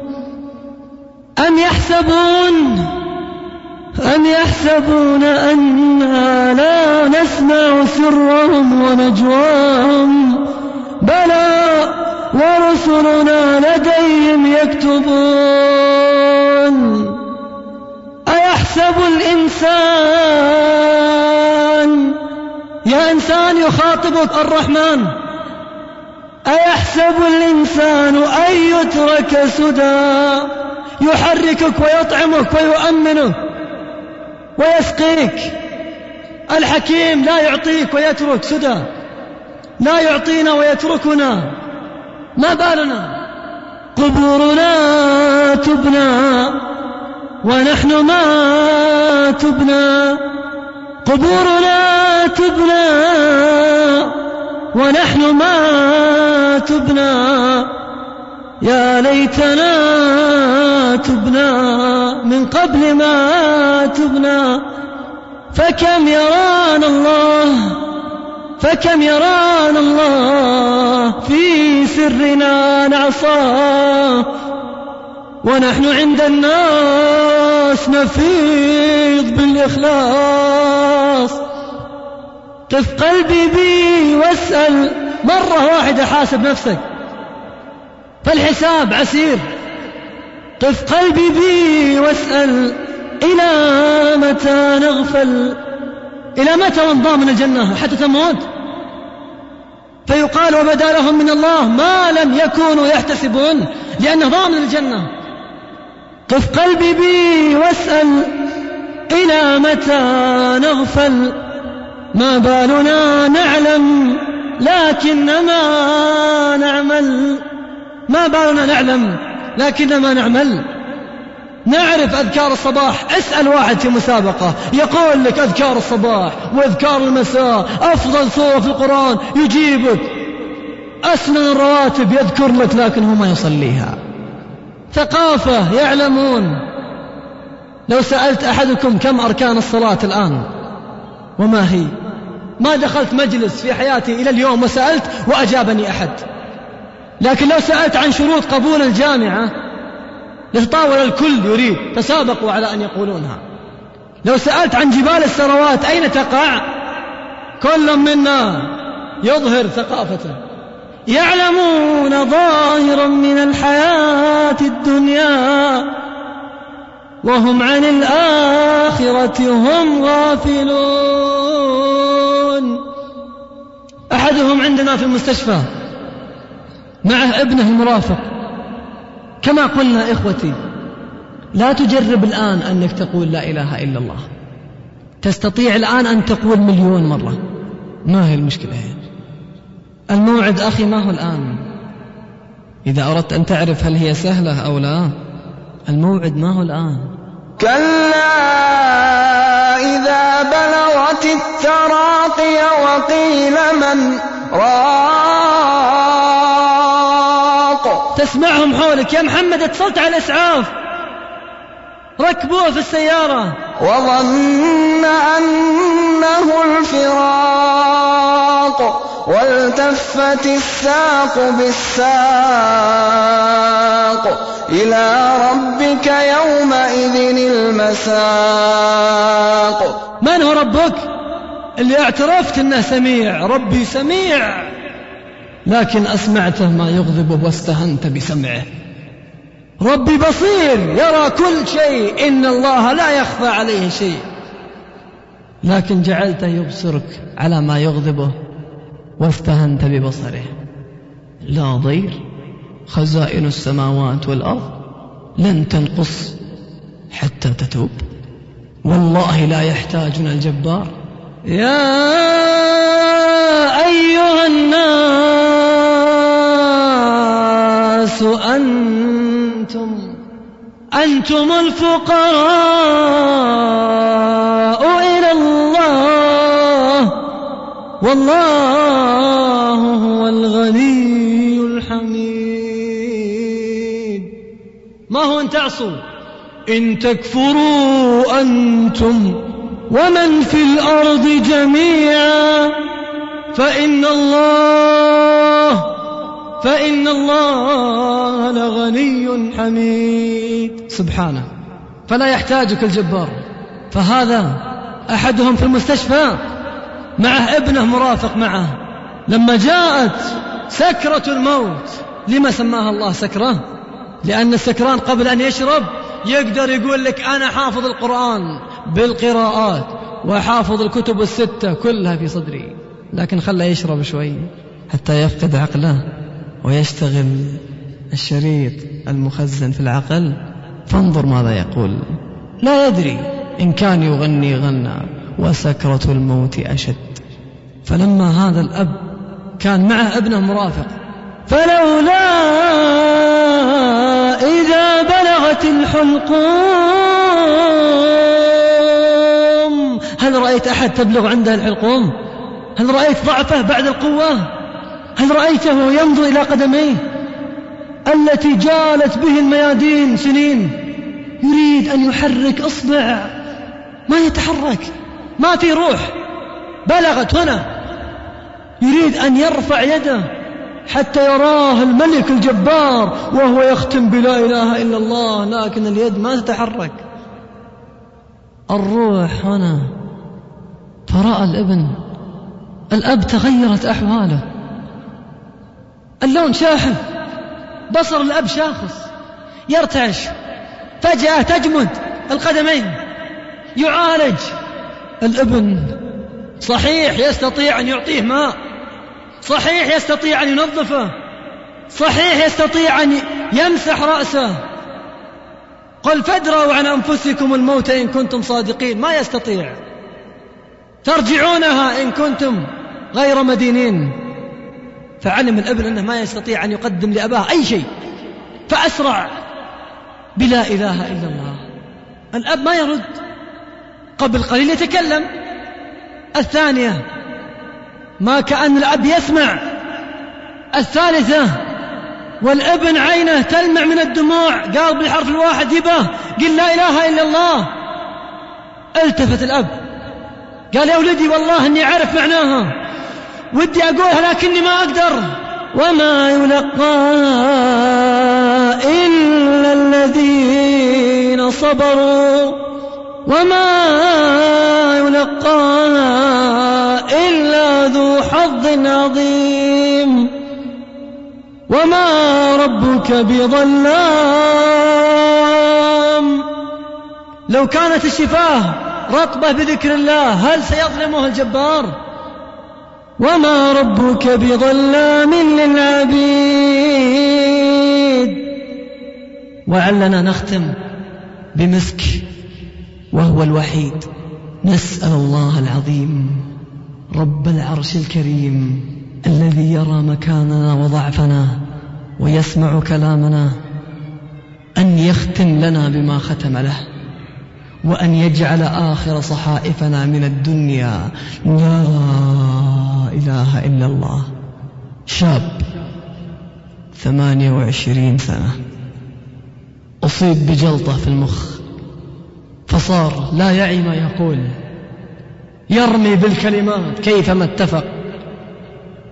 أم يحسبون أم يحسبون أنا لا نسمع سرهم ونجواهم بلى ورسلنا لديهم يكتبون أيحسب الإنسان. يا إنسان يخاطبك الرحمن. أيحسب الإنسان أن يترك سدى؟ يحركك ويطعمك ويؤمنك ويسقيك. الحكيم لا يعطيك ويترك سدى. لا يعطينا ويتركنا. ما بالنا؟ قبورنا تبنى. ونحن ما تبنى قبورنا تبنى ونحن ما تبنى. يا ليتنا تبنى من قبل ما تبنى. فكم يرانا الله فكم يرانا الله في سرنا نعصاه ونحن عند الناس نفيض بالإخلاص. قف قلبي بي واسأل مرة واحدة حاسب نفسك. فالحساب عسير. قف قلبي بي واسأل إلى متى نغفل؟ إلى متى ونضام من الجنة حتى تموت؟ فيقال وبدا لهم من الله ما لم يكونوا يحتسبون لأنه ضامن الجنة قف قلبي بي واسأل إلى متى نغفل؟ ما بالنا نعلم لكنما نعمل. ما بالنا نعلم لكنما نعمل. نعرف أذكار الصباح اسأل واحد في مسابقة يقول لك أذكار الصباح وأذكار المساء أفضل صورة في القرآن يجيبك. أسنن الرواتب يذكر لك لكن هو ما يصليها. ثقافة يعلمون. لو سألت أحدكم كم أركان الصلاة الآن؟ وما هي؟ ما دخلت مجلس في حياتي إلى اليوم وسألت وأجابني أحد. لكن لو سألت عن شروط قبول الجامعة لتطاول الكل يريد تسابقوا على أن يقولونها. لو سألت عن جبال الثروات أين تقع؟ كل منا يظهر ثقافته. يعلمون ظاهرا من الحياة الدنيا وهم عن الآخرة هم غافلون. أحدهم عندنا في المستشفى معه ابنه المرافق. كما قلنا إخوتي لا تجرب الآن أنك تقول لا إله إلا الله. تستطيع الآن أن تقول مليون مرة. ما هي المشكلة؟ هي الموعد أخي ما هو الآن. إذا أردت أن تعرف هل هي سهلة أو لا الموعد ما هو الآن. كلا إذا بلغت التراقي وقيل من راق. تسمعهم حولك. يا محمد اتصلت على الإسعاف ركبوه في السيارة. وظن والتفت الساق بالساق إلى ربك يومئذ المساق. من هو ربك؟ اللي اعترفت إنه سميع. ربي سميع. لكن أسمعته ما يغضبه واستهنت بسمعه. ربي بصير. يرى كل شيء. إن الله لا يخفى عليه شيء. لكن جعلته يبصرك على ما يغضبه. واستهنت ببصره. لا ضير خزائن السماوات والأرض لن تنقص حتى تتوب. والله لا يحتاجنا الجبار. يا أيها الناس أنتم أنتم الفقراء. والله هو الغني الحميد. ما هو أن تعصوا؟ إن تكفروا أنتم ومن في الأرض جميعا. فإن الله فإن الله لغني حميد. سبحانه. فلا يحتاجك الجبار. فهذا أحدهم في المستشفى. معه ابنه مرافق معه. لما جاءت سكرة الموت لما سماها الله سكرة؟ لأن السكران قبل أن يشرب يقدر يقول لك أنا حافظ القرآن بالقراءات وحافظ الكتب الستة كلها في صدري. لكن خله يشرب شوي حتى يفقد عقله ويشتغل الشريط المخزن في العقل. فانظر ماذا يقول. لا يدري إن كان يغني غنى وسكرة الموت أشد. فلما هذا الأب كان معه ابنه مرافق فلولا إذا بلغت الحلقوم. هل رأيت أحد تبلغ عنده الحلقوم؟ هل رأيت ضعفه بعد القوة؟ هل رأيته ينظر إلى قدميه؟ التي جالت به الميادين سنين يريد أن يحرك إصبع ما يتحرك. ما في روح. بلغت هنا. يريد أن يرفع يده حتى يراه الملك الجبار وهو يختم بلا إله إلا الله لكن اليد ما تتحرك. الروح هنا. فرأى الابن. الأب تغيرت أحواله. اللون شاحب بصر الأب شاخص. يرتعش. فجأة تجمد القدمين. يعالج. الابن صحيح يستطيع أن يعطيه ماء صحيح يستطيع أن ينظفه صحيح يستطيع أن يمسح رأسه. قل فادروا عن أنفسكم الموت إن كنتم صادقين ما يستطيع. ترجعونها إن كنتم غير مدينين. فعلم الابن أنه ما يستطيع أن يقدم لأباه أي شيء. فأسرع. بلا إله إلا الله. الأب ما يرد. قبل قليل يتكلم. الثانية ما كأن الأب يسمع. الثالثة والابن عينه تلمع من الدموع. قال بالحرف الواحد يبه قل لا إله إلا الله. التفت الأب. قال يا ولدي والله إني أعرف معناها. ودي أقولها لكني ما أقدر. وما يلقى إلا الذين صبروا. وما يلقى إلا ذو حظ عظيم وما ربك بظلام لو كانت الشفاه رطبة بذكر الله هل سيظلمه الجبار؟ وما ربك بظلام للعبيد. وعلنا نختم بمسك وهو الوحيد. نسأل الله العظيم رب العرش الكريم الذي يرى مكاننا وضعفنا ويسمع كلامنا أن يختم لنا بما ختم له وأن يجعل آخر صحائفنا من الدنيا. لا إله إلا الله. شاب ثمانية وعشرين سنة. أصيب بجلطة في المخ. فصار لا يعي ما يقول. يرمي بالكلمات كيفما اتفق.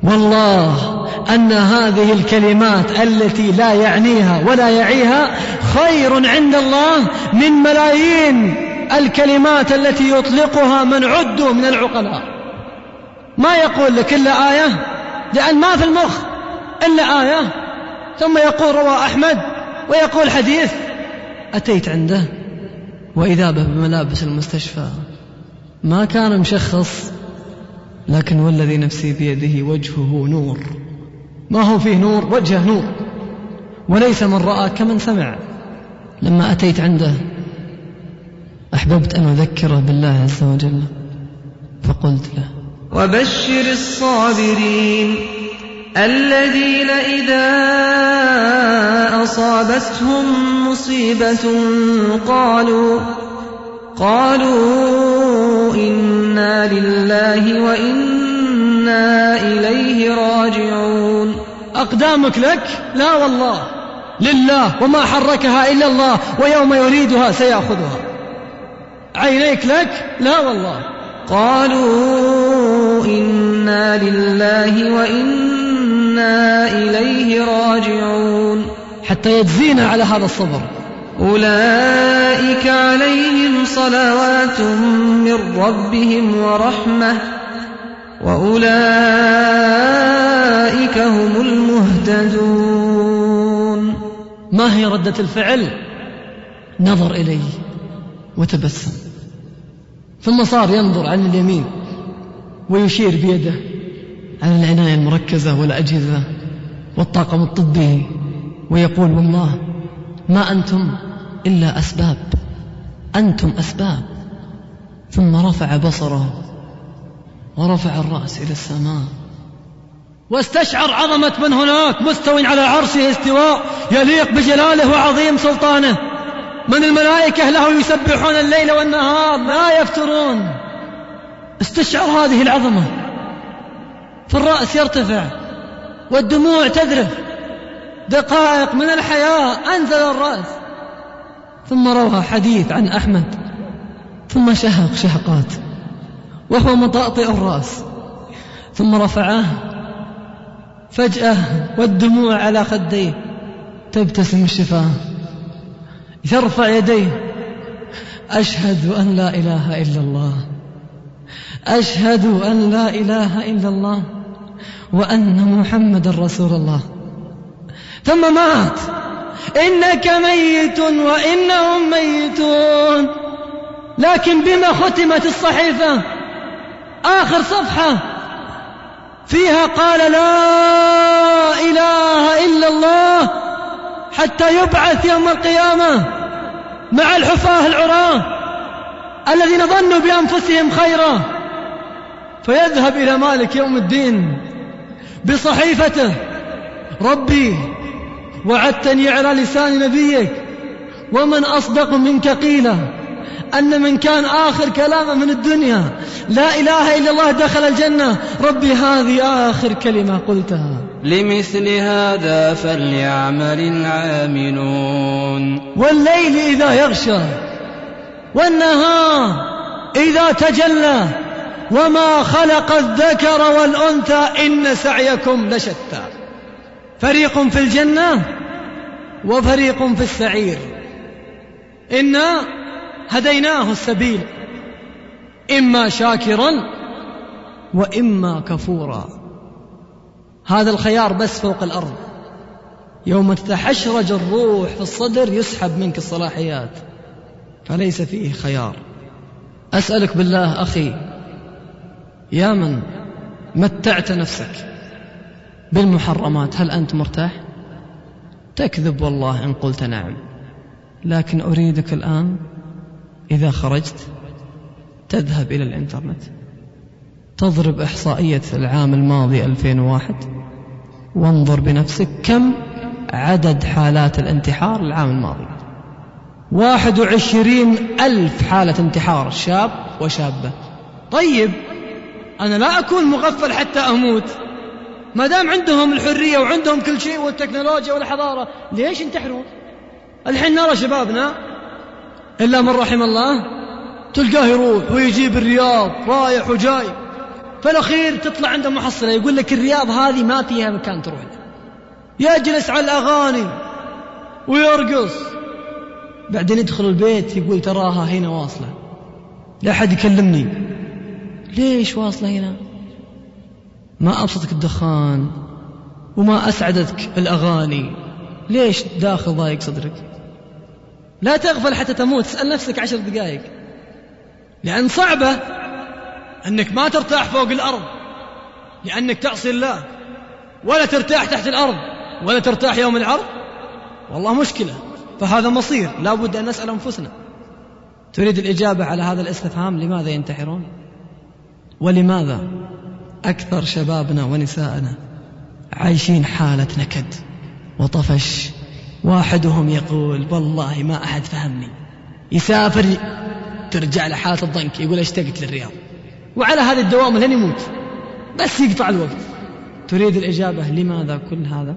والله أن هذه الكلمات التي لا يعنيها ولا يعيها خير عند الله من ملايين الكلمات التي يطلقها من عدوا من العقلاء. ما يقول لك إلا آية؟ لأن ما في المخ إلا آية. ثم يقول روى أحمد ويقول حديث. أتيت عنده؟ وإذا به بملابس المستشفى. ما كان مشخص لكن والذي نفسي بيده وجهه نور. ما هو فيه نور؟ وجهه نور. وليس من رأى كمن سمع. لما أتيت عنده أحببت أن أذكره بالله عز وجل. فقلت له وبشر الصابرين. الذين إذا أصابتهم مصيبة قالوا قالوا إنا لله وإنا إليه راجعون. أقدامك لك؟ لا والله. لله وما حركها إلا الله ويوم يريدها سيأخذها. عينيك لك؟ لا والله. قالوا إنا لله وإنا إليه راجعون. حتى يجزينا على هذا الصبر. أولئك عليهم صلوات من ربهم ورحمة وأولئك هم المهتدون. ما هي ردة الفعل؟ نظر إلي وتبسم. ثم صار ينظر عن اليمين ويشير بيده. على العناية المركزة والأجهزة والطاقم الطبي ويقول والله ما أنتم إلا أسباب أنتم أسباب. ثم رفع بصره ورفع الرأس إلى السماء. واستشعر عظمة من هناك مستو على عرشه استواء يليق بجلاله وعظيم سلطانه. من الملائكة له يسبحون الليل والنهار لا يفترون. استشعر هذه العظمة. فالرأس يرتفع والدموع تذرف. دقائق من الحياة أنزل الرأس. ثم روى حديث عن أحمد. ثم شهق شهقات. وهو مطأطئ الرأس. ثم رفعاه فجأة والدموع على خديه. تبتسم الشفاة. يرفع يديه. أشهد أن لا إله إلا الله. أشهد أن لا إله إلا الله. وأن محمد رسول الله. ثم مات. إنك ميت وإنهم ميتون. لكن بما ختمت الصحيفة؟ آخر صفحة. فيها قال لا إله إلا الله حتى يبعث يوم القيامة مع الحفاة العراة الذين ظنوا بأنفسهم خيرا. فيذهب إلى مالك يوم الدين. بصحيفته. ربي وعدتني على لسان نبيك. ومن أصدق منك قيلا. أن من كان آخر كلامه من الدنيا. لا إله إلا الله دخل الجنة. ربي هذه آخر كلمة قلتها. لمثل هذا فليعمل العاملون. والليل إذا يغشى والنهار إذا تجلى. وما خلق الذكر والأنثى إن سعيكم لشتى. فريق في الجنة وفريق في السعير. إنا هديناه السبيل. إما شاكرا وإما كفورا. هذا الخيار بس فوق الأرض. يوم تتحشرج الروح في الصدر يسحب منك الصلاحيات. فليس فيه خيار. أسألك بالله أخي يا من متعت نفسك بالمحرمات هل أنت مرتاح؟ تكذب والله إن قلت نعم. لكن أريدك الآن إذا خرجت تذهب إلى الإنترنت تضرب إحصائية العام الماضي 2001 وانظر بنفسك كم عدد حالات الانتحار العام الماضي. واحد وعشرين ألف حالة انتحار شاب وشابة. طيب أنا لا أكون مغفل حتى أموت. ما دام عندهم الحرية وعندهم كل شيء والتكنولوجيا والحضارة ليش ينتحرون؟ الحين نرى شبابنا إلا من رحم الله تلقاه يروح ويجيب الرياض رايح وجاي. فالأخير تطلع عنده محصلة يقول لك الرياض هذه ما فيها مكان تروح له. يجلس على الأغاني ويرقص. بعدين يدخل البيت يقول تراها هنا واصلة. لا أحد يكلمني. ليش واصلة هنا؟ ما أبسطك الدخان وما أسعدتك الأغاني. ليش داخل ضايق صدرك؟ لا تغفل حتى تموت اسأل نفسك عشر دقائق لأن صعبة أنك ما ترتاح فوق الأرض لأنك تعصي الله. ولا ترتاح تحت الأرض ولا ترتاح يوم العرض. والله مشكلة فهذا مصير. لا بد أن نسأل أنفسنا. تريد الإجابة على هذا الاستفهام؟ لماذا ينتحرون؟ ولماذا أكثر شبابنا ونساءنا عايشين حالة نكد وطفش؟ واحدهم يقول والله ما أحد فهمني. يسافر ترجع له حالة الضنك يقول اشتقت للرياض وعلى هذه الدوام لن يموت بس يقطع الوقت. تريد الإجابة لماذا كل هذا؟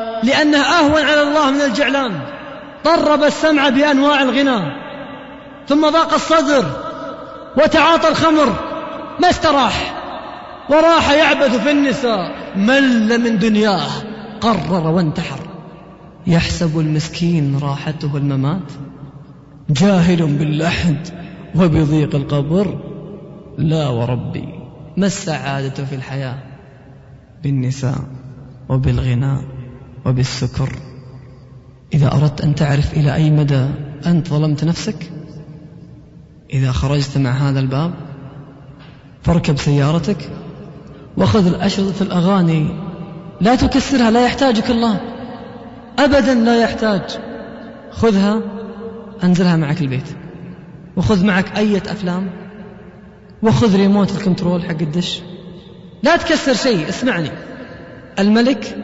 لأنه أهون على الله من الجعلان. طرب السمع بأنواع الغنى. ثم ضاق الصدر وتعاطى الخمر. ما استراح. وراح يعبث في النساء. مل من دنياه. قرر وانتحر. يحسب المسكين راحته الممات. جاهل باللحد وبضيق القبر. لا وربي ما السعادة في الحياة؟ بالنساء وبالغناء. وبالسكر إذا أردت أن تعرف إلى أي مدى أنت ظلمت نفسك إذا خرجت مع هذا الباب فاركب سيارتك وخذ الأشرطة الأغاني. لا تكسرها لا يحتاجك الله. أبدا لا يحتاج. خذها أنزلها معك البيت. وخذ معك أية أفلام. وخذ ريموت الكنترول حق الدش. لا تكسر شيء اسمعني. الملك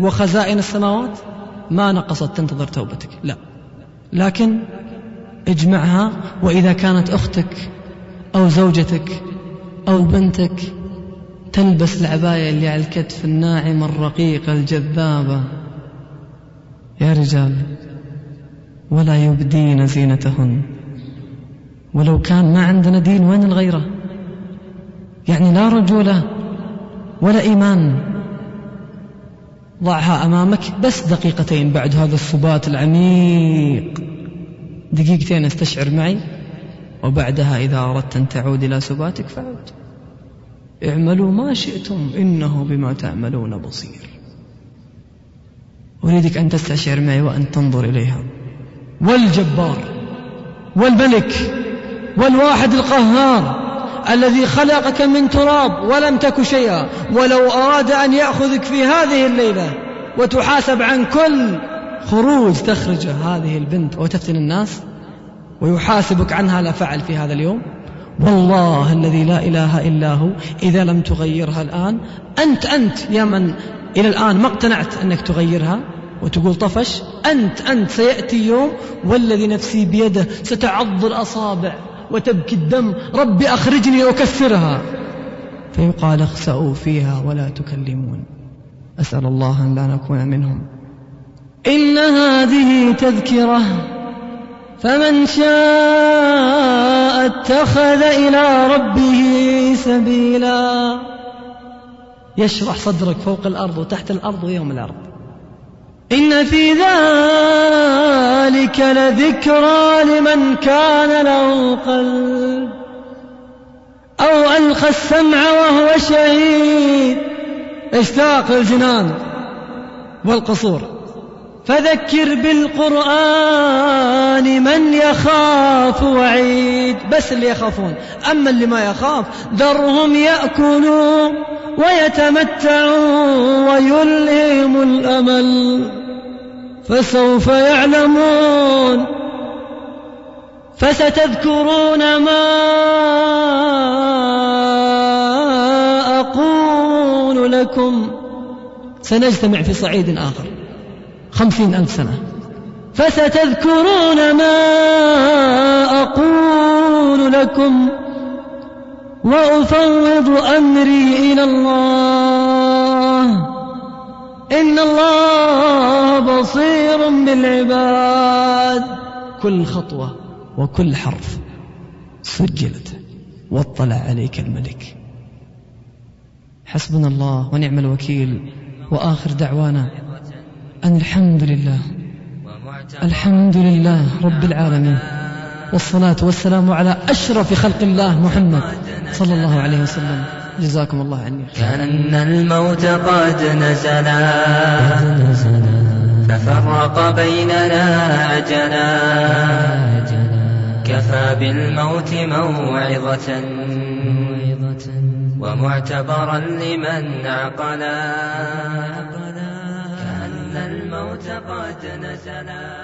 وخزائن السماوات ما نقصت تنتظر توبتك لا. لكن اجمعها وإذا كانت أختك أو زوجتك أو بنتك تلبس العباية اللي على الكتف الناعمة الرقيقة الجذابة يا رجال ولا يبدين زينتهن. ولو كان ما عندنا دين وين الغيرة؟ يعني لا رجولة ولا إيمان. ضعها أمامك بس دقيقتين بعد هذا السبات العميق. دقيقتين استشعر معي وبعدها إذا أردت أن تعود إلى سباتك فعود. اعملوا ما شئتم إنه بما تعملون بصير. أريدك أن تستشعر معي وأن تنظر إليها. والجبار والملك والواحد القهار. الذي خلقك من تراب ولم تك شيئا ولو أراد أن يأخذك في هذه الليلة وتحاسب عن كل خروج تخرج هذه البنت وتفتن الناس ويحاسبك عنها لا فعل في هذا اليوم. والله الذي لا إله إلا هو. إذا لم تغيرها الآن أنت أنت يا من إلى الآن ما اقتنعت أنك تغيرها وتقول طفش أنت أنت سيأتي يوم والذي نفسي بيده ستعض الأصابع. وتبكي الدم ربي أخرجني أكسرها فيقال اخسأوا فيها ولا تكلمون. أسأل الله أن لا نكون منهم. إن هذه تذكرة فمن شاء اتخذ إلى ربه سبيلا. يشرح صدرك فوق الأرض وتحت الأرض ويوم الأرض. إن في ذلك لذكرى لمن كان له قلب أو ألقى السمع وهو شهيد. اشتاق للجنان والقصور؟ فذكر بالقرآن من يخاف وعيد بس اللي يخافون. أما اللي ما يخاف ذرهم يأكلوا ويتمتعوا ويلهم الأمل. فسوف يعلمون. فستذكرون ما أقول لكم. سنجتمع في صعيد آخر. خمسين ألف سنة. فستذكرون ما أقول لكم وأفوض أمري إلى الله. إن الله بصير بالعباد. كل خطوة وكل حرف سجلت واطلع عليك الملك. حسبنا الله ونعم الوكيل. وآخر دعوانا أن الحمد لله. الحمد لله رب العالمين. والصلاة والسلام على أشرف خلق الله محمد صلى الله عليه وسلم. جزاكم الله عني. كأن الموت قد نزلا. ففرق بيننا عجلا. كفى بالموت موعظة. ومعتبرا لمن عقلا. أن الموت قد نزلا